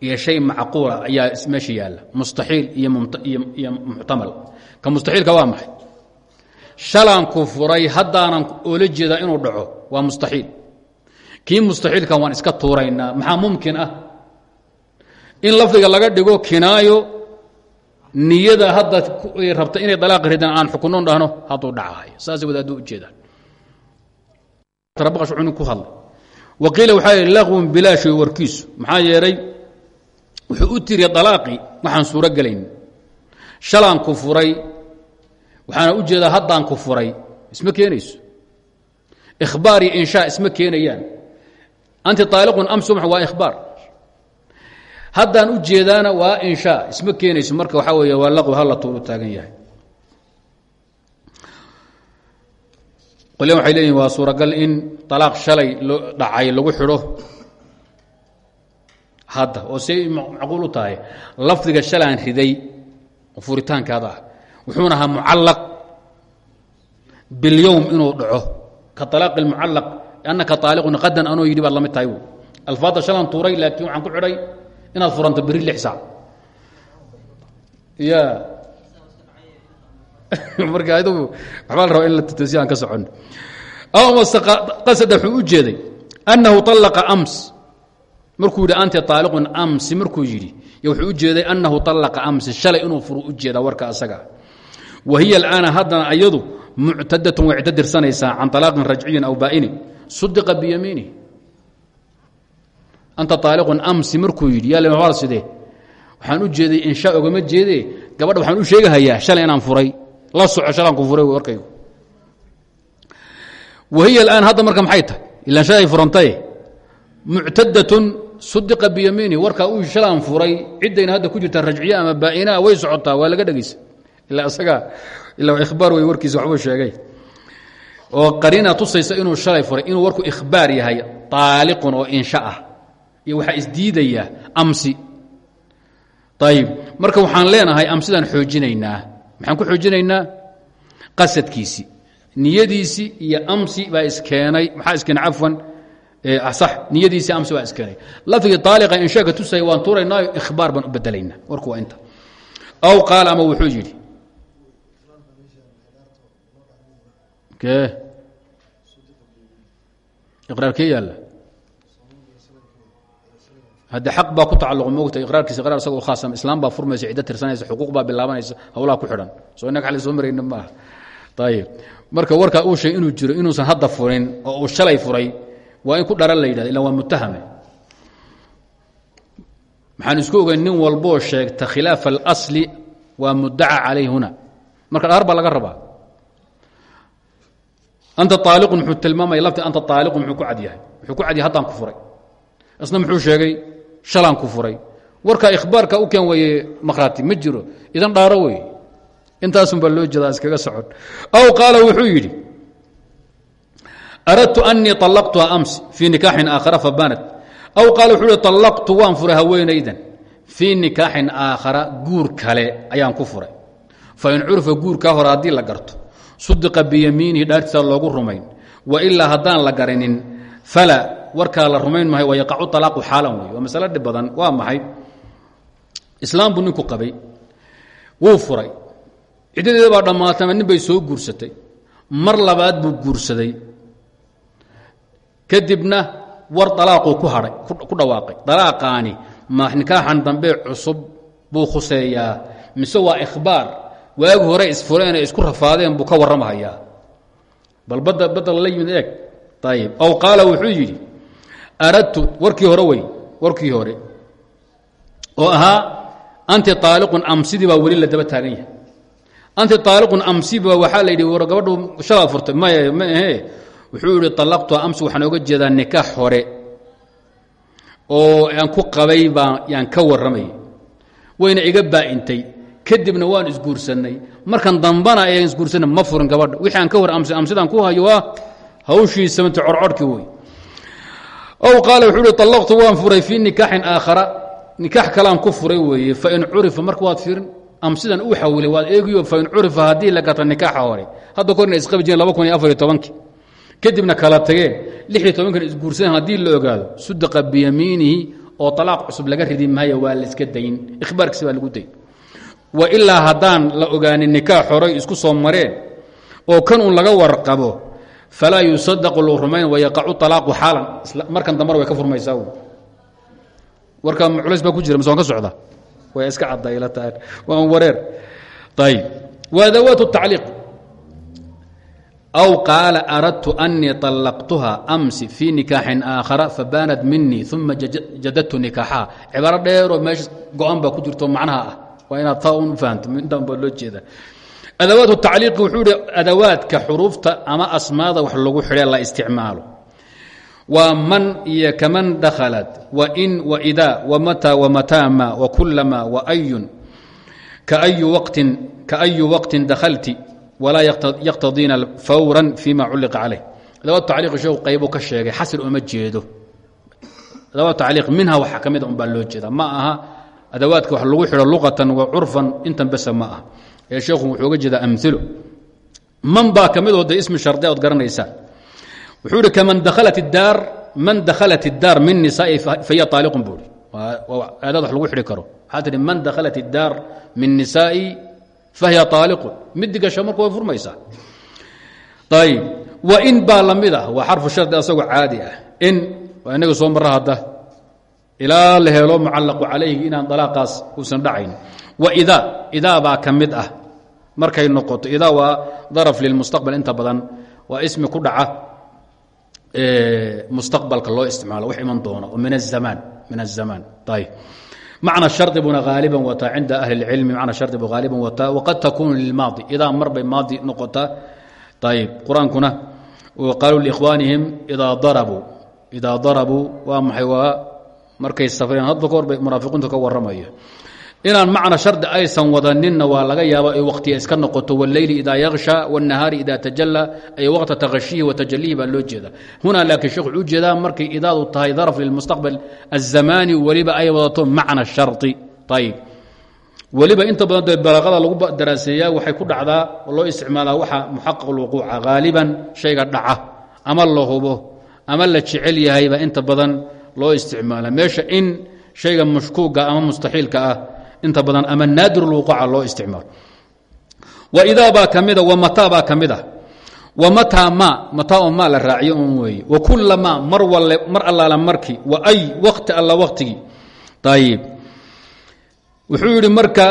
iyo shay macquula ayaa meesha yaalla. Mustaxiil iyo muxtamal. Ka mustaxiilka waa maxay? Shalaan ku furay haddaanan oola jeedaa inuu dhaco waa mustaxiil. Kii mustaxiilkan waan iska tuuraynaa. Maxaa mumkin ah? In lafdiga laga dhigo kinaayo niyada hadda rabta inay dalaaqi ridaan aan xukunon dhahno hadduu dhacahay saasay wadaaddu ujeedaan ku hadlay. Wa qiila waxaa yidhi laqwun bilaashoy warkiisu. Maxaa yeelay wuxuu u tiriya dalaaqii waxaan suuro gelayn. Shalaan ku furay waxaana u jeedaa haddaan ku furay. Isma keenayso? Ikhbaar iyo isma keenayaan. Anti aaliqun amsum waa ikhbaar haddaan u jeedaana waa inshaa isma keenayso marka waxaa weeye waa laqwi halla tuulu taagan yahay. Qolyan waxay leeyihiin waa suuragal in alaaq shalay loo dhacay lagu xidho. Hadda oo say macquul u tahay lafdiga shalaan riday oo furitaankaada ah wuxuuna ahaa mucallaq. Bilyowm inuu dhaco ka alaaqi mucallaq annaka aaliqun qadan anoo yidhi baad la mid tahay alfaadda shalaan tuuray laakiin waxaan ku xidhay inaad furanto beri lix saac ya marka adugu waxbaa la rabaa in la tutosiy aan ka socono aw mase qasada wuxuu u jeeday annahu طallaqa ams markuu yidhi anta طaaliqun amsi markuu yidhi yo wuxuu u jeeday annahu طallaqa amsi shalay inuu furu u jeedaa warka asaga wa hiya al'aana haddana ayadu muctadatun way ciddo dirsanaysaa can طalaaqin rajciyin aw baa'inin sudiqa biyamiinih anta aaliqun amsi markuu yidhi lmabal sidee waxaan u jeeday insha ogama jeede gabadha waxaan u sheegahayaa shalay inaan furay la soco shalaan ku furay warkaygu. Wahiya alaan hadda marka maxay tahay? Ilaan shalay furantay muctadatun sudiqa biyamiini warkaa uu shalaan furay ciddayna hadda ku jirtaa rajciye ama baa'inaa way socotaa waa laga dhegaysa ilaa isagaa ilaa ikhbaar wey warkiisa waxbuu sheegay. Oo qariina tusaysa inuu shalay furay inuu warku ikhbaar yahay aaliqun oo insha ah iyo waxaa isdiidaya amsi. Ayib marka waxaan leenahay amsidaan xoojinaynaa. Maxaan ku xoojinaynaa? Qasadkiisii niyadiisii iyo amsi baa iskeenay. Maxaa iskeenay? Cafwan. Sax. Niyadiisii amsi baa iskeenay. Lafdigii taaliqa inshaaka tusaya waan tuuraynaayo ikhbaar baan u bedelaynaa warku inta. Aw qaala ama wuxuu yidhi. Kee? Iqraarkee yaalla hadde xaq baa ku tacalluq mogta iqraarkiisa iqraar isagoo khaasam islaam baa furmaysa ciddo tirsanaysa xuquuq baa bilaabanaysa hawlaha ku xidhan. Soo innaga xalli soo marayna maaha ayib marka warkaa uu sheegay inuu jiro inuusan hadda furin oo uu shalay furay waa in ku dharan la yidhahda illa waa mutahame maxaan isku ogeyn nin walboo sheegta khilaafa alasli waa mudaca calayh huna marka dhaar baa laga rabaa. Anta aaliqun muxuu tilmaamaya lafti anta aaliqun muxuu ku cad yahay. Muxuu ku cad yahay haddaan ku furay. Isna muxuu sheegay shalaan ku furay. Warkaa ikhbaarka u keen weeye makhraati ma jiro. Idan dhaaro wey intaasun baa loo jeedaa iskaga socon aw qaala wuxuu yidhi aradtu anii طalaqtuha ams fii nikaaxin aakhara fabanat aw qaala wuxuu hi طallaqtu waan furay haweenaydan fii nikaaxin aakhara guur kale ayaan ku furay. Fain curifa guurkaa hore haddii la garto sudiqa biyamiinihi dhaartiisa loogu rumayn. Wa ilaa haddaan la garinin fala warkaa la rumayn mahay waa yaqacu alaaqu xaalan wey waa masalo dhib waa maxay? Islaam buu ninku qabay. Wuu furay. Ciddadeeda baa dhammaatay ama nin bay soo guursatay. Mar labaad buu guursaday. Kadibna war alaaquu ku hadhay ku dhawaaqay. Alaaqaani ma nikaaxan dambe cusub buu khuseeyaa. Mise waa ikhbaar. Waagi hore isfureenee isku rafaadeen buu ka warramahayaa bal badda badda lala yimid eeg. Ayib aw qaala wuxuu yidhi aradtu warkii hore wey warkii hore oo ahaa anti aaliqun amsidii baa weli la daba taagan yahay anti aaliqun amsiba waxaa la yidhi war gabadhu shalaad furtay maya ma ahe wuxuu yidhi allaqtuha amsi waxaan oga jeedaa nikaax hore oo aan ku qabay baa yaan ka warramay wayna iga baa'intay kadibna waan isguursanay markan dambana ayaan isguursanay ma furin gabadha wixii aan ka hor amsi amsidaan ku hayo waa hawshii samanta corcorhkii wey ow qaala wuxuu uhi waan furay fii nikaaxin aakhara. Nikaax kalaan ku furay weeye fain curifa marka waad fiirin amsidan uu xawilay waad eegiyo fain curifa haddii la gata nikaaxa hore. Hadda korna isqabi jireen laba kun kadibna kala tageen lix iyo tobankan isguursadeen haddii la ogaado sudaqa biyamiinihi oo alaaq cusub laga ridi maayo waa layska dayn. Ikhbaarkiisa baa lagu dayn. Wa ilaa haddaan la ogaanin nikaax horay isku soo mareen oo kan uun laga warqabo falaa yusadaqu lou rumayn wayaqacu alaaqu xaalan markan dambana way ka furmaysaa warka culays baa ku jira mise waan ka socda way iska cadayla tahay waan wareer ayib waa dawaat tacliiq aw qaala aradtu anii طallaqtuha amsi fii nikaaxin aakhara fabaanat minii uma jadadtu nikaaxaha cibaaro dheeroo meesha go-an baa ku jirto macnaha ah waa inaad taa un fahanto intaan baa loo jeeda adawaat tacliiqi wuxuu ihi adawaadka xuruufta ama asmaada wax lagu xidhe la isticmaalo. Waa man iyo kaman dakhalat wain waida wamata wamataama wakulama waayun kaayu waqtin kaayu waqtin dakhalti walaa yaqtadiina fawra fima culliqa calayh. Adawaat tacliiq sheekhu qaybu ka sheegay xasr uma jeedo. Adawaat tacliiq minha waxa ka baa loo jeeda ma aha adawaadka wax lagu xidho luqatan wa curfan intan besa ma ee sheekhu wuxuu uga jeedaa amilo man baa ka ismi shardi ood garanaysaan wuxuu ihi kaman dakhalat daar man dakhalat اdaar min nisaai fahiya aaliqun buu ihi aadaad wax lagu xidhi karo. Waxaa man dakhalat اdaar min nisaa'i fahiya aaliqun midi gasho marka way furmaysaa. Ayib wa in baa la mid ah waa xarfu caadi ah in waa inaga soo marra hadda. Ilaa la helo mucallaqu calayhi inaan dalaaqaas uusan dhacayn wa idaa baa ka mid ah. Markay noqoto idaa waa daraf lilmustaqbal inta badan. Waa ismi ku dhaca mustaqbalka loo isticmaalo wax iman doona oo min azamaan min azamaan ayb macna shardi buna haaliban wataa cinda ahli اlcilmi macna shardi bu haaliban wataa waqad takunu lilmaadi idaa mar bay maadi noqotaa ayb qur'aankuna qaaluu liikhwaanihim idaa darabuu idaa darabuu waa maxay? Waa markay safreen hadba ka hor bay ka warramaya inaan macna shardi aysan wadaninna waa laga yaaba ay wakhtiya iska noqoto wاleyli ida yaksha wالnahaari ida tajala ay waqta takhashihi wa tajalihi baa loo jeeda hunaa laakiin sheekh wuxuu jeedaa markay idaadu tahay daraf lilmustaqbal الzamaani weliba ay wadato macna shardi ayb weliba inta badan dee balaaqada lagu daraaseeyaa waxay ku dhacdaa oo loo isticmaalaa waxa muxaqaq اlwuquuca haaliban shayga dhaca ama la hubo ama la jecel yahayba inta badan loo isticmaala meesha in shayga mashkuuga ama mustaxiilka ah inta badan ama naadir lwuquuca loo isticmaalo. Waidaa baa ka mida wamataa baa ka mid ah wamataa ma mataa maa la raaciyo un weeye. Wakulamaa mar walle mar allaala markii wa ay wakti alla waktigii ayib wuxuu yidhi marka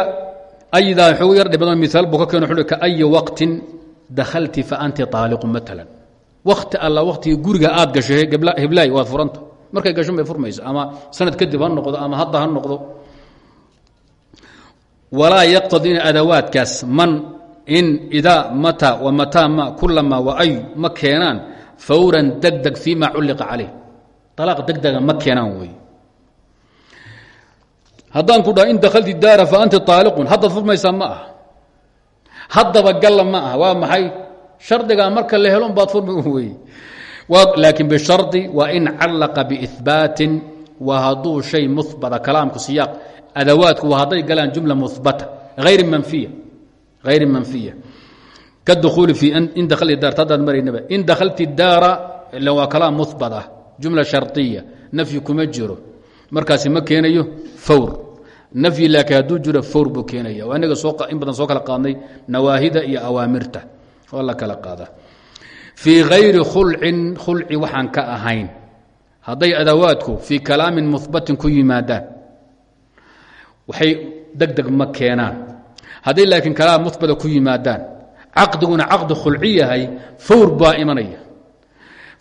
aydaa xoogu yar dhibadan miaal buu ka keeno wuxuu hi kaayi waqtin dakhalti fa anti taaliqu maalan wakti alla waktigii guriga aad gasho heblaay waad furanta. Markay gasho bay furmaysa ama sanad kadib ha noqdo ama hadda ha noqdo walaa yaqtadiina adawaadkaas man in idaa mata wamataa ma kulama waay ma keenaan fawran degdeg fii ma culliqa calayh. Alaaq degdega ma keenaan wey haddaan ku dhaha in dakhalti daara fa anti aaliqun haddaad furmaysaa ma aha. Haddaba galla ma aha. Waa maxay? Shardigaa marka la helon baad furmi wey laakiin bishardi waa in callaqa biihbaatin waa hadduu shay muhbata kalaamku siyaaq adawaadku waa hadday galaan jumla muhbata ayri manfiya hayri manfiya. Kaduuuli in dahalti daar haddaan maraynaba in dakhalti daara ila waa kalaam muhbat ah jumla shardiya nafyi kuma jiro. Markaasi ma keenayo fawr. Nafyi laakiin hadduu jiro fawr buu keenaya waa inaga in badan soo kala qaadnay nawaahida iyo awaamirta. Oo la kala qaada. Fii hayri khulcin khulci waxaan ka ahayn. Hadday adawaadku fii kalaamin muhbatin ku yimaadaan waxay degdeg ma keenaan. Hadday laakiin kalaam muhbata ku yimaadaan caqdiguna caqdi khulci yahay fawr baa imanaya.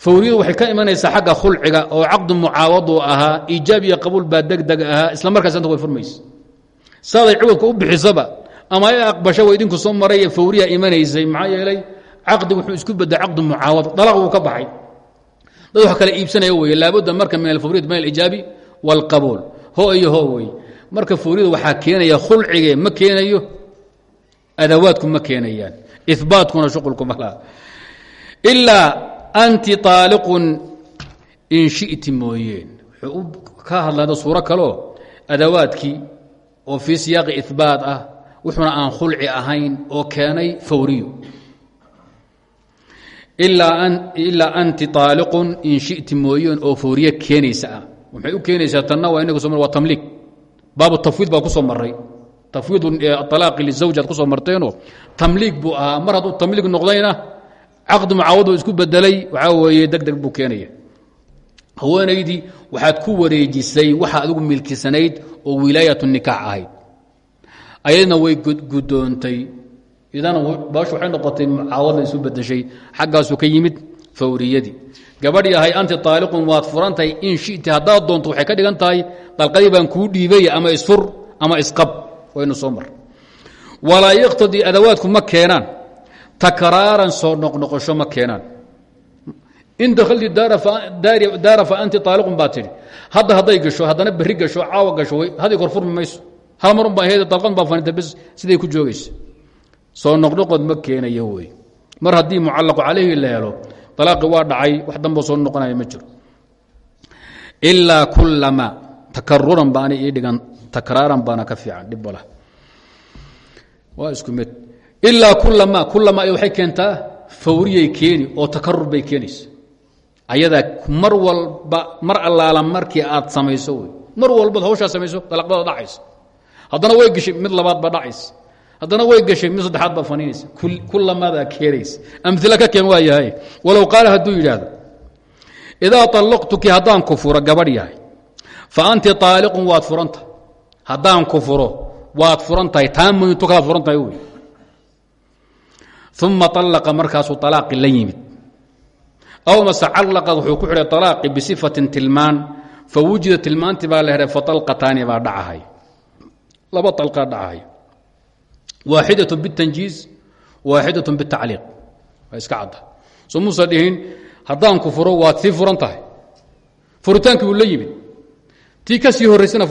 Fawriyadu waxay ka imanaysaa xagga khulciga oo caqdu mucaawadu ahaa iijaab iyo qabuul degdeg ahaa isla markaas inta way furmaysa. Saaday ciwadka u bixisaba ama ay aqbasho wa idinku soo maray fawriya imanaysay maxaa yeelay caqdi wuxuu isku bedda caqdu mucaawado dalaq wuu ka baxay. Dad wax kale iibsanaya weye laabudda marka min alfawriyat min alijaabi wاlqabuul ho iyo ho marka fawriyada waxaa keenaya khulcige ma keenayo adawaadku ma keenayaan ibaatkuna shuqulkuma laha. Ilaa anti aaliqun in shiti mooyeen. Ka hadlada suuro kaleo adawaadkii oo fii siyaaqi ibaat ah wuxuuna aan khulci ahayn oo keenay fawriyo ilaa anti aaliqun in shiti mooyeen oo fawriye keenaysa ah. Waxay u keenaysaa tanna waa inaga so waa tamliiq baabu tafwiid baa ku soo maray tafwiid alaaqi lizawj aad ku soo marteenoo tamliiq buu ahaa mar hadduu tamliiq noqdayna caqdi mucaawado isku bedelay waxaa weeye deg deg buu keenaya. Haweenaydii waxaad ku wareejisay waxa adigu milkisanayd oo wilaayatu nikaax ahayd. Ayadna way gudoontay. Idana baashu waxay noqotay mucaawada isu bedeshay xaggaasuu ka yimid fawriyadii gabadh yahay anti aaliqun waad furantahay in shiti haddaad doonto waxay ka dhigan tahay dalqadii baan kuu dhiibay ama isfur ama isqab. Waynu soo mar. Walaa yaqtadii adawaadku ma keenaan takraaran soo noqnoqosho ma keenaan. In dahalti daara fa anti aaliqun baa tidhi hadda hadday gasho haddana berri gasho caawa gasho haday kor furmi mayso. Hal marun baa hd dalqad baa fanita bs siday ku joogaysa. Soo noqnoqod ma keenayo wey mar haddii mucallaqu calayhi la helo alaaqi waa dhacay wax damboo soo noqonaya ma jiro ilaa kulama takaruran baana ii dhigan takraaran baana ka fiican dhibbala waa isku mid ilaa kulama kulama waxay keentaa fawriyay keeni oo takarur bay keenaysa ayadaa mar walba mar allaala markii aad samayso wey mar walbaad hawshaa samayso dalaqbada dhacaysa haddana way gashay mid labaad baa dhacaysa haddana way gashay mid saddexaad baa faniinaysa. Kulamadaa keenaysa amila ka keen waa yahay. Walow qaala hadduu yidhaahdo idaa allaqtuki haddaan ku fa anti aaliqun waad furanta. Haddaan ku furo waad furan tahay taa moyintu kalaad furan tahay wey. Uma alaqa markaasuu alaaqi la aw mase callaqa wuxuu ku xidhay alaaqi bisifatin tilmaan. Fa wujida tilmaantii baa la helay fatalqataani baa dhacahay laba alqaa dhacahay waaxidaة bالtanjiiz waaxidaة bالtacliiq waa iska cadda soo muusa dhihin haddaan ku furo waad sii furan tahay furitaankii buu la yimid tii ka sii horaysana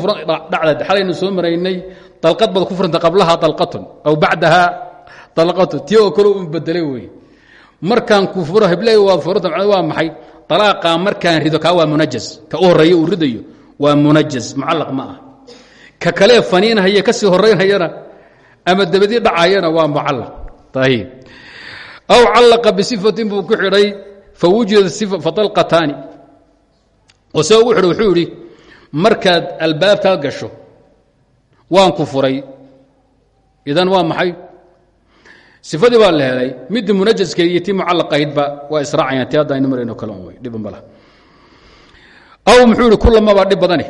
dhacda xalaynu soo maraynay dalqad baad ku furanta qablaha dalqatun aw bacdaha dalqatun tii oo kale un bedelay wey markaan ku furo heblahay waad furanta macnaa waa maxay طalaaqaa markaan rido kaa waa munajas ka u horeeya uu ridayo waa munajas mucallaq ma ah ka kalee faniinhaya ka sii horaynhayana ama dabadii dhacayana waa mucallaq. Ayib aw callaqa bisifatin buu ku xidhay fawujida fatalqataani oo se wuxuu idhi markaad albaabkaa gasho waan ku furay. Idan waa maxay? Sifadii baa la helay munajaskee iyo tii mucallaqahaydba waa israacayaan ti hadda aynu marayno kale un wey dhiban bala. Aw muxuu ihi kulamabaa dhib badane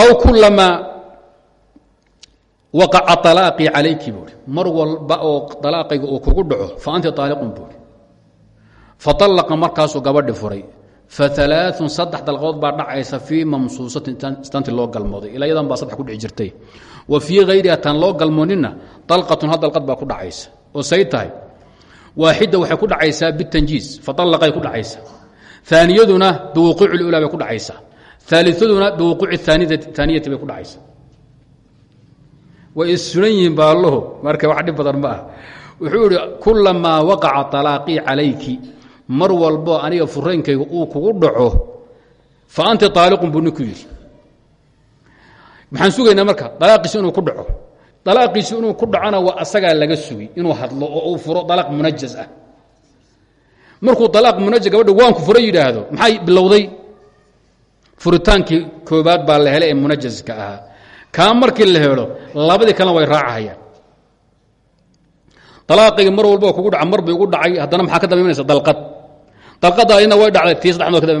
aw kulama waqaca alaaqii calayki buui mar walba oo alaaqayga uu kugu dhaco fa anti aaliqun buui faalaqa markaasuu gabadhi furay. Faalaau saddex dalqood baa dhacaysa fii mamsuusatin istanti loo galmooday. Ila yadan baa ku dhici jirtay. Wa fii hayriha taan loo galmoonina dalqatun hal dalqad baa ku dhacaysa. Oo say tahay waaxida ku dhacaysaa bitanjiiz faallaqay ku dhacaysa. Aaniyaduna biwuquuci lula bay ku dhacaysa aaliaduna biwuquuci aaniyati bay ku dhacaysa way issunan yihiin baalluhu marka wax dhib badan ma ah wuxuu idhi kulamaa waqaca alaaqii mar walbo aniga furaynkayga uu kugu dhaco fa anti aaliqun buu ninku yidhi. Marka dalaaqiisi inuu ku dhaco. Dalaaqiisi inuu ku dhacona waa asagaa laga sugi inuu hadlo oo uu furo dalaaq munajaz ah. Markuu dalaaq munajaz gabadha waanku fura yidhaahdo maxay bilowday? Furitaankii koobaad baa la helay ee ahaa kaa markii la helo labadii kalena way raacahayaan. Alaaqayga mar walba kugu dhaca mar bay ugu dhacay haddana maxaa ka daba imanaysa dalqad. Dalqadda adina way dhacday tii saddexdood ka daba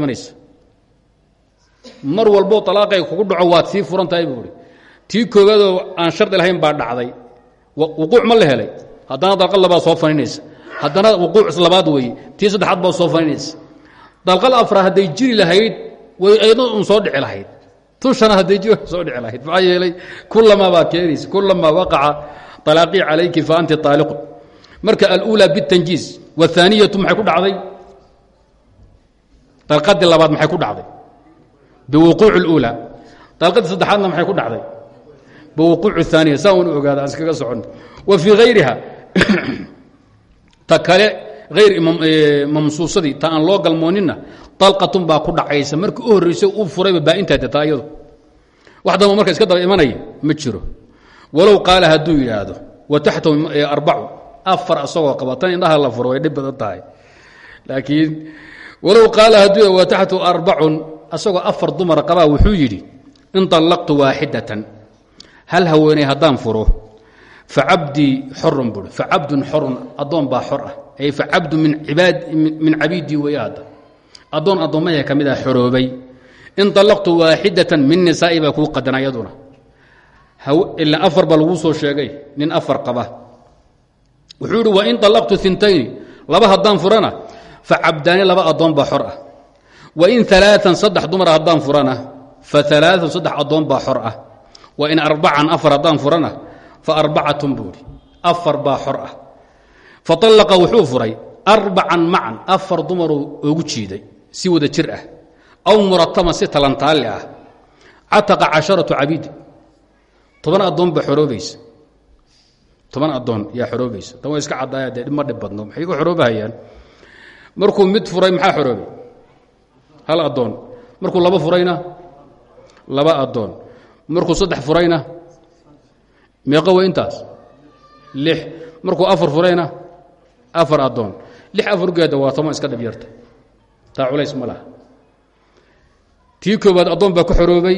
mar walbo alaaqayga kugu dhaco waad sii furan tahay tii koowaadoo aan shardi lahayn baa dhacday. Wuquuc ma la helay. Haddana dalqad labaa soo faninaysa. Haddana wuquuc labaad weeye. Tii saddexaad baa soo faninaysa. Dalqal afra hadday jiri lahayd way ayadna soo dhici lahayd tushana hadday jooga soo dhici lahayd. Maxaa yeelay kulamaa baad keenaysa kulamaa waqaca alaaqii calayki fa anti aaliqu marka aluulaa bitanjiiz waaniyatu maxay ku dhacday? Dalqadii labaad maxay ku dhacday? Biwuquuc اluulaa dalqadii saddexaadna maxay ku dhacday? Biwuquuc aaniya saa un ogaada iskaga socon. Wa fii hayriha ta kale ayr eh, mamsuusadii ta aan loo galmoonina dalqatun baa ku dhacaysa. Markii u horraysa u furayba baa-intaa detaa iyadu. Wax damba marka iska daba imanaya ma jiro. Walow qaala hadduu yidhaahdo wa taxtahu arbacu afar asagoo qaba tan indhaha la furo way dhib badan tahay. Laakiin walow qaala hadduu wa taxtahu arbacun. Asagoo afar dumara qabaa wuxuu yidhi in طallaqtu waaxidatan. Hal haweeney haddaan furo facabdii xorun bui facabdun xorun addoon baa xor ah. Ay facabdu min ibaad min cabiidii weeye hadda addoon addoommaha ka mid a xoroobay in طallaqtu waaxidatan min nisaa'i baa kuu qadan ayaduna ila afar baa lagu soo sheegay nin afar qaba wuxuu ihi wain طallaqtu intayni laba haddaan furana facabdaani laba addoon baa xor ah wain aaaan saddex dumara haddaan furana faalaaan saddex addoon baa xor ah wain arbacan afar haddaan furana faarbacatun buuhi afar baa xor ah faطallaqa wuxuu furay arbacan macan afar dumaruu ogu jiiday si wada jir ah aw murataban si talantaalli ah cataqa casharatu cabiidi toban addoon baa xoroobaysa. Toban addoon yaa xoroobaysa. Tan waa iska caddaaya dee ma dhib maxay ku xoroobahayaan markuu mid furay maxaa xoroobay? Hal addoon. Markuu laba furayna? Laba addoon. Markuu saddex furayna? Meeqo wey intaas. Lix. Markuu afar furayna? Afar addoon. Lix afargeeda waa toban iska dhib yarta taa culays ma laha. Tii koobaad addoon baa ku xoroobay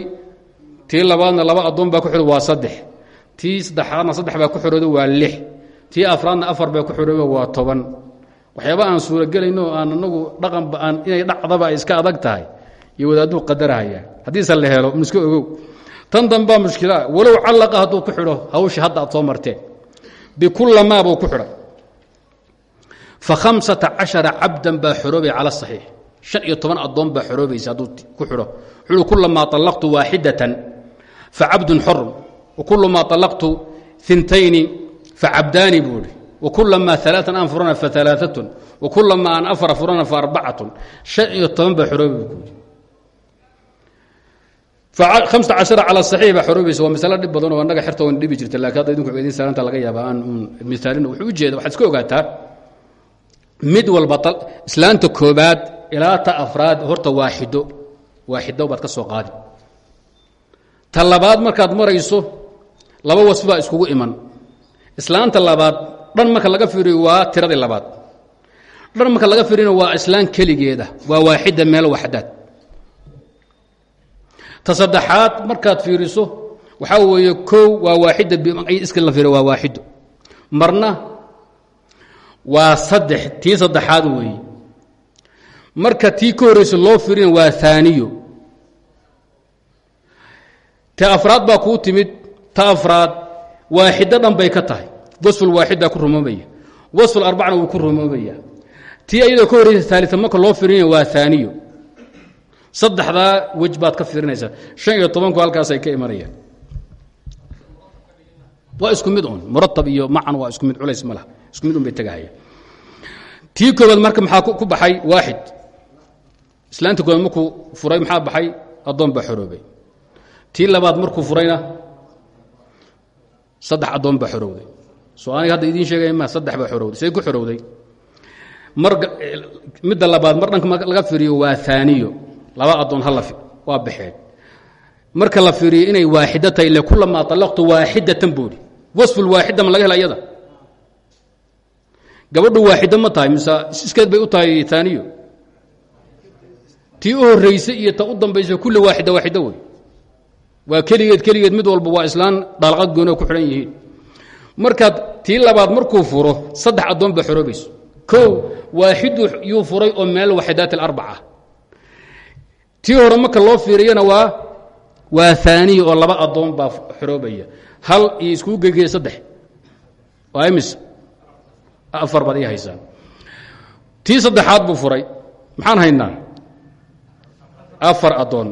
tii labaadna laba addoon baa ku xoroobay waa saddex. Tii saddexaadna saddex baa ku xorooday waa lix. Tii afraadna afar baa ku xoroobay waa toban. Waxyaaba aan suuragelayno aan anagu dhaqanba aan inay dhacdaba iska adag tahay iyo wadaaduu qadarahaya. Haddiise la helo miska ogow. Tan dambaa mushkila walow callaqa hadduu ku xidho hawsha hadda aad soo marteen. Bikullamaa buu ku xidhay fa khamsata cashara cabdan baa xoroobay cala shan iyo toban addoon baa xoroobaysa hadduu ku xidho. Wuxuuhi kullamaa طallaqtu waaxidatan facabdun xorun wakulamaa طallaqtu intayni facabdaani buu ihi wakulamaa alaaan aan furana faalaaatun wakulamaa aan afara furana faarbacatun shan iyo toban baa xoroobay buu ku hamsa cashara cala saxiix baa xoroobaysa waa masalo dhib badan oo annaga xerta wan dhibi jirta laakiin hadda idinku idin salaanta laga yaaba aan misaalin wuxuu u jeeda waxaad iska ogaataa mid walba islaanta koobaad ilaa ta afraad horta waaxido waaxido baad ka soo qaadi. Ta labaad markaad marayso laba wasfi baa iskugu iman. Islaanta labaad dhan marka laga fiiriyo waa tiradii labaad. Dhan marka laga fiirina waa islaan keligeeda waa waaxida meel waxdaad. Ta saddexaad markaad fiiriso waxaa weeye kow waa waaxida iska la fiiriyo waa waaxido marna waa saddex tii saddexaad weeye marka tii ka horraysa loo fiirina waa aaniyo ta afraad baa kuu timid ta afraad waaxido dhan bay ka tahay. Wasfulwaaxida ku rumoobaya wasful arbacna wuu ku rumoobaya tii ayadoo ka horraysa aalita marka loo fiirinaya waa aaniyo saddexdaa wej ka fiirinaysaa shan iyo tobanku halkaasay ka imanayaan. Waa isku mid un. Muratab iyo macan waa isku mid culays ma laha. Isku mid un bay tegahaya tii koobaad marka maxaa ku baxay? Waaxid islaanta koobaad markuu furay maxaa baxay? Addoon baa xoroobay. Tii labaad markuu furayna saddex addoon baa xorowday soo aniga hadda idiin sheegaya ma saddex baa xorowday say ku xorowday mar midda labaad mar dhanka laga fiiriyo waa aaniyo laba addoon hala waa baxeen. Marka la fiiriyo inay waaxida tahay ile kulamaa alaqtu waaxidatan boodi wasfulwaaxida ma laga hela iyada? Gabadhu waaxida ma tahay mise iskeed bay u tahay aaniyo tii u horraysay iyo ta u dambaysa kulle waaxida waaxida wey. Waa keligeed keligeed mid walba waa islaan dhaalqad goonoo ku xidhan yihiin. Markaad tii labaad markuu furo saddex addoon baa xoroobayso. Kow waaxidu yuu furay oo meel waxidaat alarbaca tii hore marka loo fiiriyana waa waa aaniya oo laba addoon baa xoroobaya. Hal iyo iskuu gegeye saddex. Waa imis. Afar baad ii haysaan. Tii saddexaad buu furay. Maxaan haynaa afar addoon.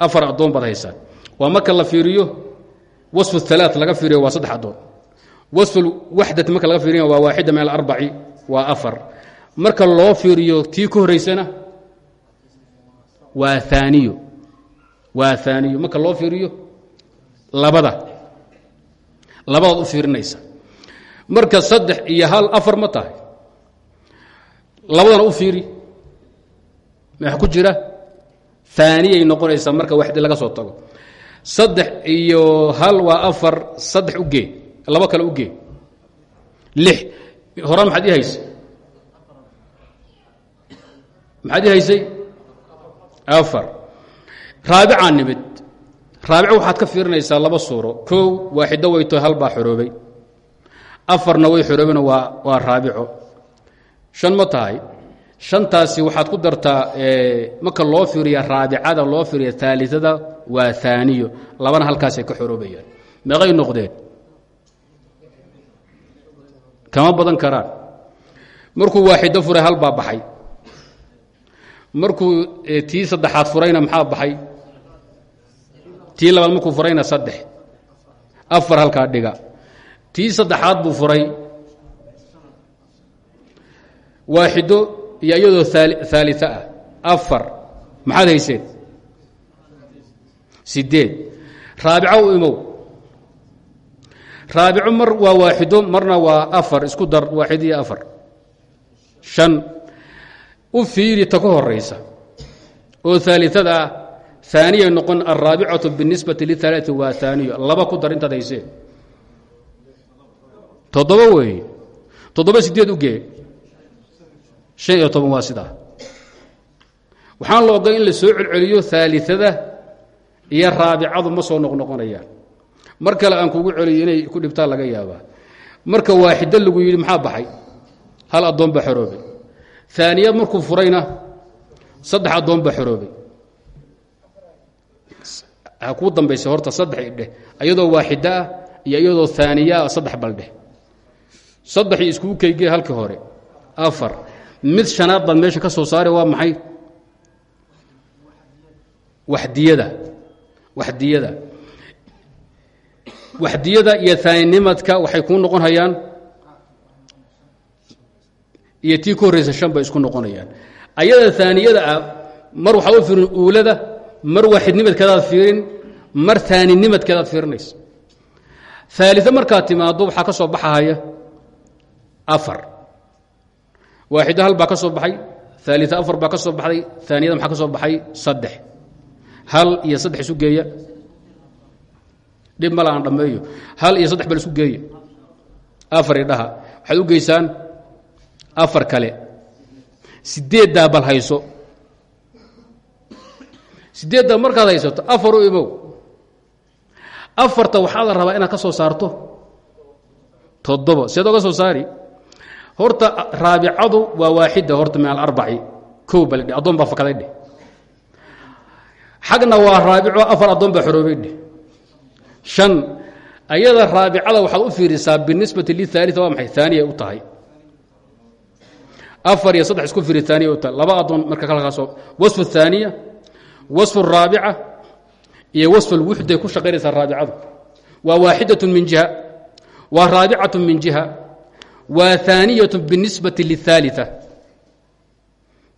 Afar addoon baad haysaa waa marka la fiiriyo wasfu alaa laga fiiriyo waa saddex addoon. Wasfu waxdati marka laga fiiriyo waa waaxida min alarbaci waa afar. Marka loo fiiriyo tii ka horaysana waa aaniyo waa aaniyo marka loo fiiriyo labada. Labadaad u fiirinaysa. Marka saddex iyo hal afar ma tahay. Labadana u fiiri maxa ku jira? Aaniyay noqonaysaa marka waxdi laga soo tago. Saddex iyo hal waa afar saddex u gee labo kale u gee. Lix. Horaan maxaad ii haysay? Maxaad afar. Raabicaa nimid. Raabico waxaad ka fiirinaysaa laba suuro. Kow waaxido weyto hal baa xoroobay. Afarna way xoroobeen waa waa raabico. Shan ma tahay shantaasi waxaad ku dartaa marka loo fiiriya raabicada loo fiiriya aaliada waa aaniyo labana halkaasay ka xoroobayaan meeqay noqdeen? Kama badan karaan. Markuu waaxido furay hal baa baxay. Markuu tii saddexaad furayna maxaa baxay? Tii labaad markuu furayna saddex. Afar halkaa dhiga. Tii saddexaad buu furay. Waaxido iyo iyadoo aalia ah. Afar maxaad hayseen? Sideed. Raabico u imow. Raabico mar waa waaxido marna waa afar isku dar waaxid iyo afar. Shan. U fiiri ta ka horaysa oo aaliada ah aaniya noqon alraabicatu binisbati liaalati waa aaniyo laba ku dar intaad hayseen. Toddoba weeye. Toddoba sideed u gee han iyo toban waa sidaa waxaan la ogolay in la soo celceliyo aaliada iyo raabicadu ma soo noqnoqonayaan. Mar kale aan kugu celiyo inay ku dhibtaan laga yaabaa. Marka waaxido lagu yidhi maxaa baxay? Hal addoon baa xoroobay. Aaniyad markuu furayna saddex addoon baa xoroobay. Kuu dambaysa horta saddex idheh iyadoo waaxida ah iyo iyadoo aaniyaa saddex baldheh saddexii iskugu keygee halkii hore. Afar mid shanaad baad meesha ka soo saare waa maxay? Waxdiyada. Waxdiyada. Waxdiyada iyo aaninimadka waxay kuu noqon hayaan iyo tii ka horraysa shan bay isku noqonayaan. Ayada aaniyada ah mar waxaad u fiirin uulada mar waaxidnimadkeedaad fiirin mar aaninimadkeedaad fiirinaysa. Aalia markaad timaado waxaa ka soo baxahaya afar waaxido hal baa ka soo baxay aalia afar baa ka soo baxday aaniyada maxaa ka soo baxay? Saddex. Hal iyo saddex isu geeya. Dhib mala aan dhammeeyo. Hal iyo saddex bal isu geeya. Afar idhaha waxaad u geysaan afar kale. Sideeddaa bal hayso. Sideeddaa markaad haysato afar u imow. Afarta waxaa la rabaa inaad ka soo saarto? Toddoba seed oga soo saari horta raabicadu waa waaxida horta min alarbaci. Kow bal dhe addoon baa fakaday dheh xagna waa raabico afar addoon baa xoroobay dheh shan ayada raabicada waxaad u fiirisaa binisbati liaalia waa maxay? Aaniya u tahay. Afar iyo saddex isku fiiri aaniya u tahay. Laba addoon marka kalkaasoo wasfu aaniya wasfu raabica iyo wasfu lwuxday ku shaqaynaysaa raabicadu. Waa waaxidatun min jiha waa raabicatu min jiha waa aaniyatu binisbati liaalia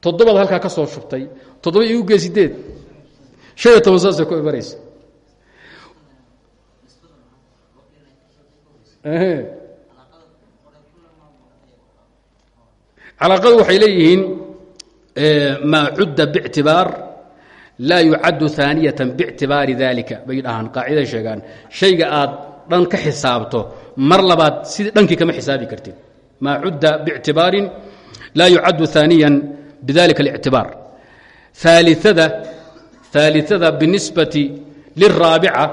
toddobaad halkaa ka soo shubtay. Toddoba igu gee sideed han iyo toban saasay ku waxay leeyihiin maa cudda bictibaar laa yucaddu aaniyatan bictibaari dalika bay dhahaan qaaciday sheegaan. Shayga aad dhan ka xisaabto mar labaad sidii dhankii kama xisaabi kartid. Maa cudda bictibaarin laa yucaddu aaniyan bidalika اlictibaar aaliada binisbati liraabica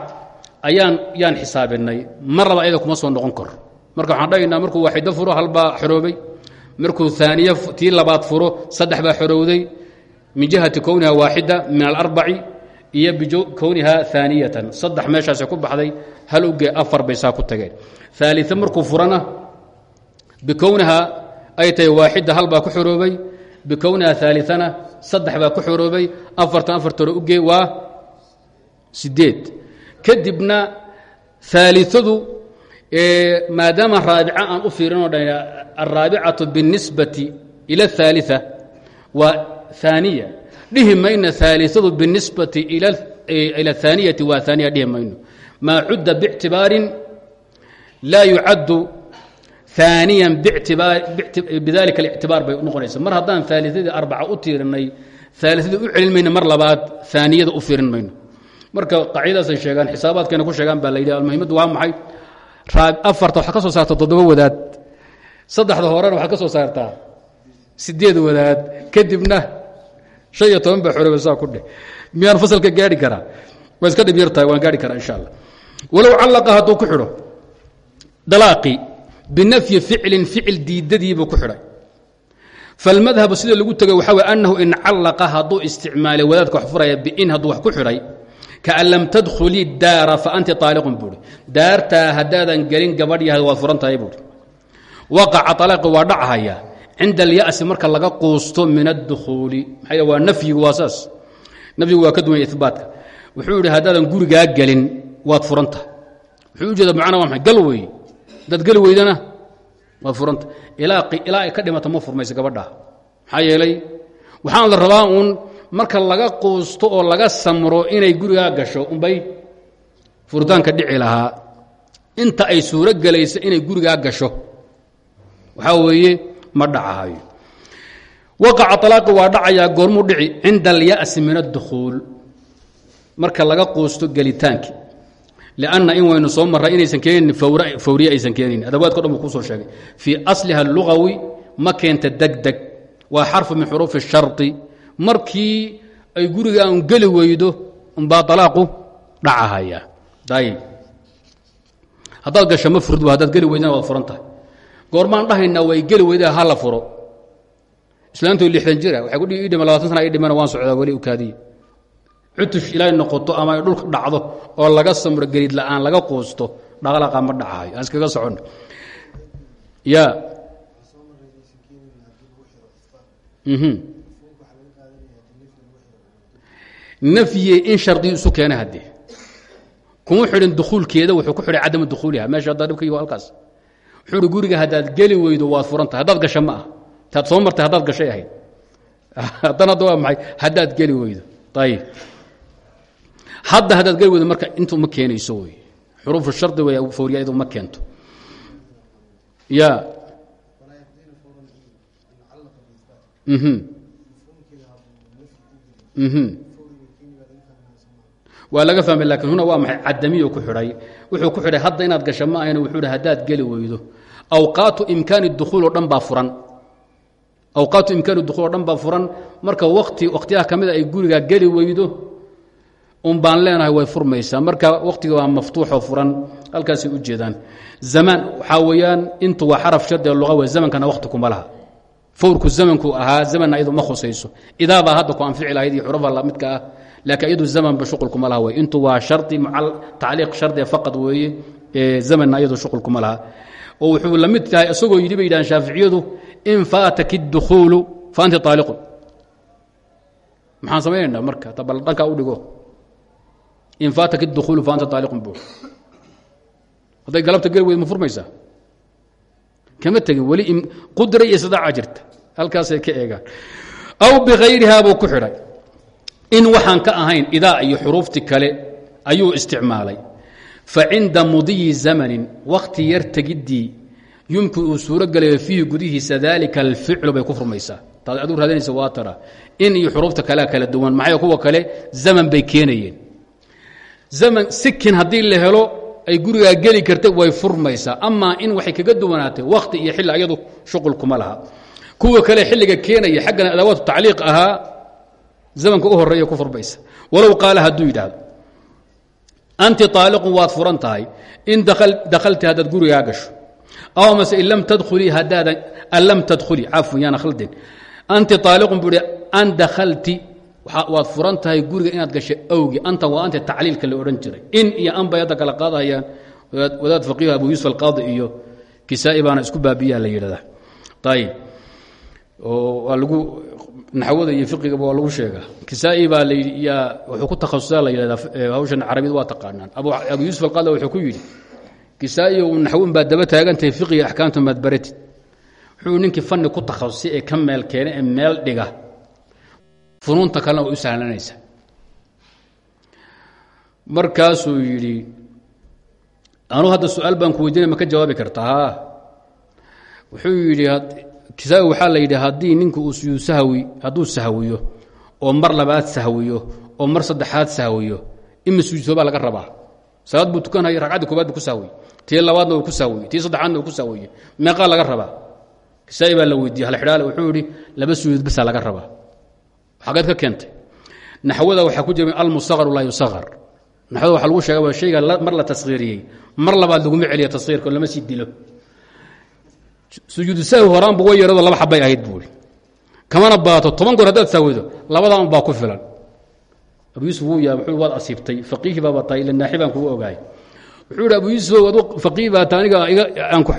ayaan yaan xisaabinay mar laba ayada kuma soo noqon karo marka waxaan dhahaynaa markuu waaxido furo halbaa xoroobay. Markuu aaniye tii labaad furo saddex baa xorowday. Min jihati kowniha waaxida min alarbaci iyo bikowniha aaniyatan saddex meeshaase ku baxday hal oge afar baysaa ku tageen. Aalia markuu furana bikownihaa ay tahay waaxida ku xoroobay bikowniha aaliana saddex baa ku xoroobay afartan afartore uge waa sideed kadibna aaliadu maadaama raabica aan u fiirinoo dha araabicatu biاnisbati ila اaalia waa aaniya dhihi mayno aaliadu biاnisbati ila اaaniyati waa aaniya dhihi mayno maa cudda bاctibaarin laa yucaddu aaniya bidalika اlictibaar bay noqonaysa mar haddaan aaliadii arbaca u tiirinay aaliadii u celin mayno mar labaad aaniyada u fiirin mayno marka qaacidadaasay sheegaan xisaabaadkayna ku sheegaan baa la yidhi almuhimadu waa maxay afarta waxaad ka soo saarta toddoba wadaad saddexda horena waxaad ka soo saartaa sideed wadaad kadibna shan iyo toban baa xorooba saa ku dheh miyaan fasalka gaari karaa waa iska dhib yar tahay waan gaari karaa insha allah walow callaqa hadduu ku xidho dalaaqi binafyi ficlin ficil diidadiibuu ku xidhay falmadhabu sida lagu tegay waxaa way annahu in callaqa hadduu isticmaalay wadaadka wax furaya biin hadduu wax ku xidhay kaan lam tadkhulii daara fa anti aaliqun buui daartaa haddaadan gelin gabadh yahay waad furan tahay buui waqaca alaaqi waa cinda alya'si marka laga quusto min adukhuuli maxaa waa nafyigu waa saas. Nafyigu waa ka duwan wuxuu yidhi haddaadan gurigaa gelin waad furan tahay wuxuu u jeeda macna waa maay gal wey waad furanta. Ilaa ay ka dhimata ma furmayso gabadhaa. Maxaa waxaan la rabaa uun marka laga quusto oo laga samro inay gurigaa gasho unbay furitaanka dhici lahaa. Inta ay suuro gelaysa inay gurigaa gasho. Waxaa weeye ma dhacahayo. Waqaca alaaqi waa dhacayaa goormuu dhici cinda alyasi min adukhuul marka laga quusto gelitaankii lanna in waynu soo marray inaysan keenin fawriye aysan keenaynin adawaadko dhan buu kuusoo sheegay. Fii asliha alugawi ma keenta degdeg. Waa xarfu min xuruufi اsharطi markii ay guriga aan geli weydo umbaa alaaqu dhacahaya dayib haddaad gasho ma furd haddaad geli weydana waad furan goormaan dhahaynaa way geli weyda ha la furo. Islaamtu lixdan jira waxay ku ii dhima labatan sana i dhimana waan socdaa weli ukaadiye cutush ilay noqoto ama ay dhulka dhacdo oo laga samro gelid la'aan laga quusto dhaqlaqa ma dhacahayo aan iskaga soconno ya. Nafye in shardiyu isu keena kuma xidhin dukhuulkeeda wuxuu ku xidhay cadama dukhuuliha meesha haddaa dhibka halkaas hi guriga haddaad geli weydo waad furantahay. Haddaad gasha ma ah taad soo martay haddaad gashay ahayd. Haddana hadda maxay? Haddaad geli weydo. Ayib hadda haddaad geli weydo marka intu ma keenayso wey. Xuruufu shardi wey fawriyadu ma keento. Ya. Waa laga fahmay laakiin huna waa maxay? Cadamiyo ku xidhay wuxuu ku xidhay hadda inaad gasha ma ahayn wuxuu haddaad geli weydo. Awqaatu imkaani dukhuul oo furan. Awqaatu imkaani dukhuul oo furan. Marka wakti wakhtiyaha ka mida ay gurigaa geli weydo un baan leenahay way furmaysaa. Marka wakhtiga waa maftuuxoo furan halkaasay u jeedaan. Zamaan waxaa weeyaan intu waa xaraf shardi ee luqa wey zamankana wakhti kuma laha. Fawrku zamanku ahaa zamanna iyadu ma khusayso. Idaabaa hadda ku anfici lahayd iyo xurufa lamidka ah laakiin iyadu zamanba shuqulkuma laha wey intu waa shari tacliiq shardia faqad weeye zamanna iyadu shuqulkuma laha. Oo wuxuu la tahay isagoo yidhi bay yidhahan shaaficiyadu in faataki اdukhuulu faanti aaliqun maxaan samaynaynaa marka? Tabal dhankaa u dhigo. In faataki اdukhuulu faanta aaliqun bu hadday galabta geli weyd ma kama tegin weli qudra iyo istidaaca jirta. Halkaasay ka eegaan. Aw biayriha buu ku xidhay in waxaan ka ahayn idaa iyo xuruufti kale ayuu isticmaalay. Facinda mudiyi zamanin wakhti yar tegiddii yumkin uu suuro gelayo fiihi gudihiisa daalika bay ku furmaysaa. Taad aduu raadinaysa in iyo xuruufta kalea kala duwan maxay kuwa kale? Zaman bay keenayeen. Zaman sikin haddii la helo ay gurigaa geli karta way furmaysaa. Amaa in waxay kaga duwanaatay wakhti iyo xilli ayadu shuqul kuma laha. Kuwa kale xilliga keenaya xaggana adawaatu tacliiq ahaa zamanka u horreeya ku furmaysa. Walow qaala hadduu yidhaahdo anti aaliqun waad furan tahay. In dakhalti haddaad gurigaa gasho. Aw mase in lam tadkhulii haddaadan an lam tadkhulii. Cafwan khaldin anti aaliqun buu an dakhalti waad furan guriga inaad gashay awgi. Anta waa anta tacliilka la odhan jiray. In iyo an bay kala qaadahayaan wadaad faqiih abu yuusuf alqaadi iyo kisaa'i baana isku baabiyaa la yidhahdaa ayib waa lagu naxwada iyo fiqigaba waa lagu sheegaa. Kisaa-i baa yaa wuxuu ku takhasusaa la yidhahdaa hawshan carabiyada waa taqaanaan. Abu yuusuf alqaada wuxuu ku yidhi kisaa-i u naxwin baa daba taagantahay fiqiga axkaamta maadbaratid wuxuu ninkii fanni ku takhasusay ee ka meel keena ee meel dhiga. Funuunta kalena way u sahlanaysa markaasuu yidhi anuu hadda su'aal baan ku weydiinaya ma ka jawaabi kartaa? Wuxuu yidhi kisaa waxaa la yidhi haddii ninku sahwi hadduu sahwiyo oo mar labaad sahwiyo oo mar saddexaad sahwiyo ima sujuudso baa laga rabaa. Salaad buu tukanhaya ragcadda koobaad ku sahwiye tii labaadna uu ku sahwiye tii saddexaadna uu ku sahwiye meeqaa laga rabaa. Kisaa baa la weydiiye halxidhaale wuxuu yidhi laba sujuud basaa laga rabaa. Xageed ka keentay. Naxwada waxaa ku jira almusaqaru laa yusaqar. Naxwada waxa lagu sheega waa shayga mar la taskhiiriyey mar labaad laguma celiya taskhiirka lama sii sujuudu sahwi horaanba way yarado laba xabay ahayd buui kamana baato toban goor haddaad sahwido labadan baa ku filan. Abu yuusuf wuu yaa wuxuu waad asiibtay faqiihi baaba tahay ila naaxi baan wuxuu abu yuusuf adu faqiih baa ta aniga aan ku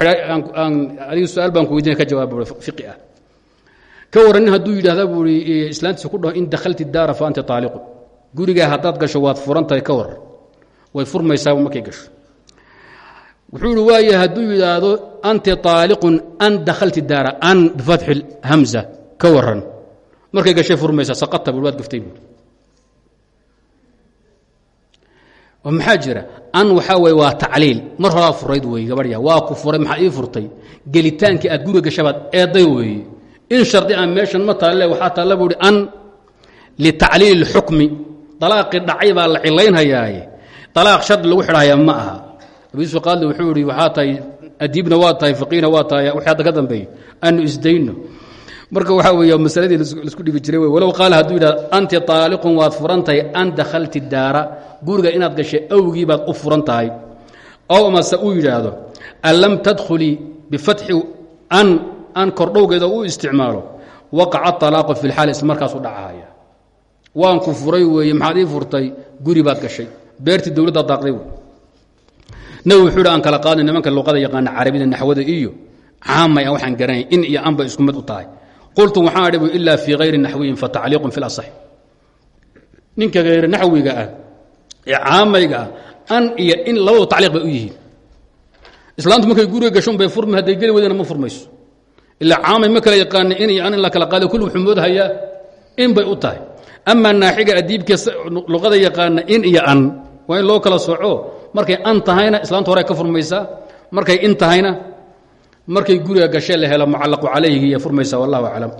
aan adiga su'aal baan ku weydiinaya ka jawaab buui fiqi ah. Ka warran nin hadduu yidhahda buu i ku dhaho in dakhalti daara fa anta taaliqu. Gurigaa haddaad gasho waad furan tahay ka waran way furmaysaa markay gasho wuxuu ihi waaya hadduu yidhaahdo anti aaliqun an dakhalti daara an bifatxi hamza ka waran markay gashay furmaysa saqata bu waad gaftay buui maxaa an waxaa weye waa tacliil. Mar horaad furayd weeye gabadhya waa ku furay maxaa ii furtay? Gelitaankii aad guriga gashabaad eeday weeye. In shardi aan meeshan ma taalle waxaa taalla buu hi an litacliil اlxukmi alaaqii dhacay baa la cilaynhayaaye alaaq shardi lagu xidhaya ma aha abisu qaadli wuxuu ihi waxaa tahay adiibna waa tahay faqiihna waa tahay wixii hadda ka aanu isdayno marka waxaa weeye masaladii la isku dhibi jiray wey walow qaala hadduu yidhahdo anti taaliqun waad furan an dakhalti daara guriga inaad gashay awgii baad u furan tahay. Ow amase uu yidhaahdo an lam tadkhulii an an kordhowgeeda u isticmaalo waqaca alaaqu fi lxaal isla markaasu dhacahaya waan ku furay weeye maxaad furtay guri baad gashay beertii dowladda daaqday nabi wuxuu aan kala qaadin nimanka luqada yaqaana carabida naxwada iyo caamay aan waxaan garanay in iyo anba isku mid u tahay. Qultu waxaan adhi bu ilaa fii hayri naxwiyin fatacliiqun fi lasax ninka hayr naxwiga ah ee caamayga ah an iyo in labadu tacliiq bay u yihiin. Islaantu markay guriga gashon bay furmi hadday geli weydana ma furmayso. Ilaa caamay ma kala in iyo an la kala qaada kulli wuxuu moodhayaa in bay u tahay. Amaa naaxiga adiibka luqada yaqaana in iyo an waa loo kala soco markay an tahayna islaanta hore ka furmaysaa. Markay in tahayna markay guriga gashee la helo mucallaqu calayhi iyo furmaysaa wallahu aclam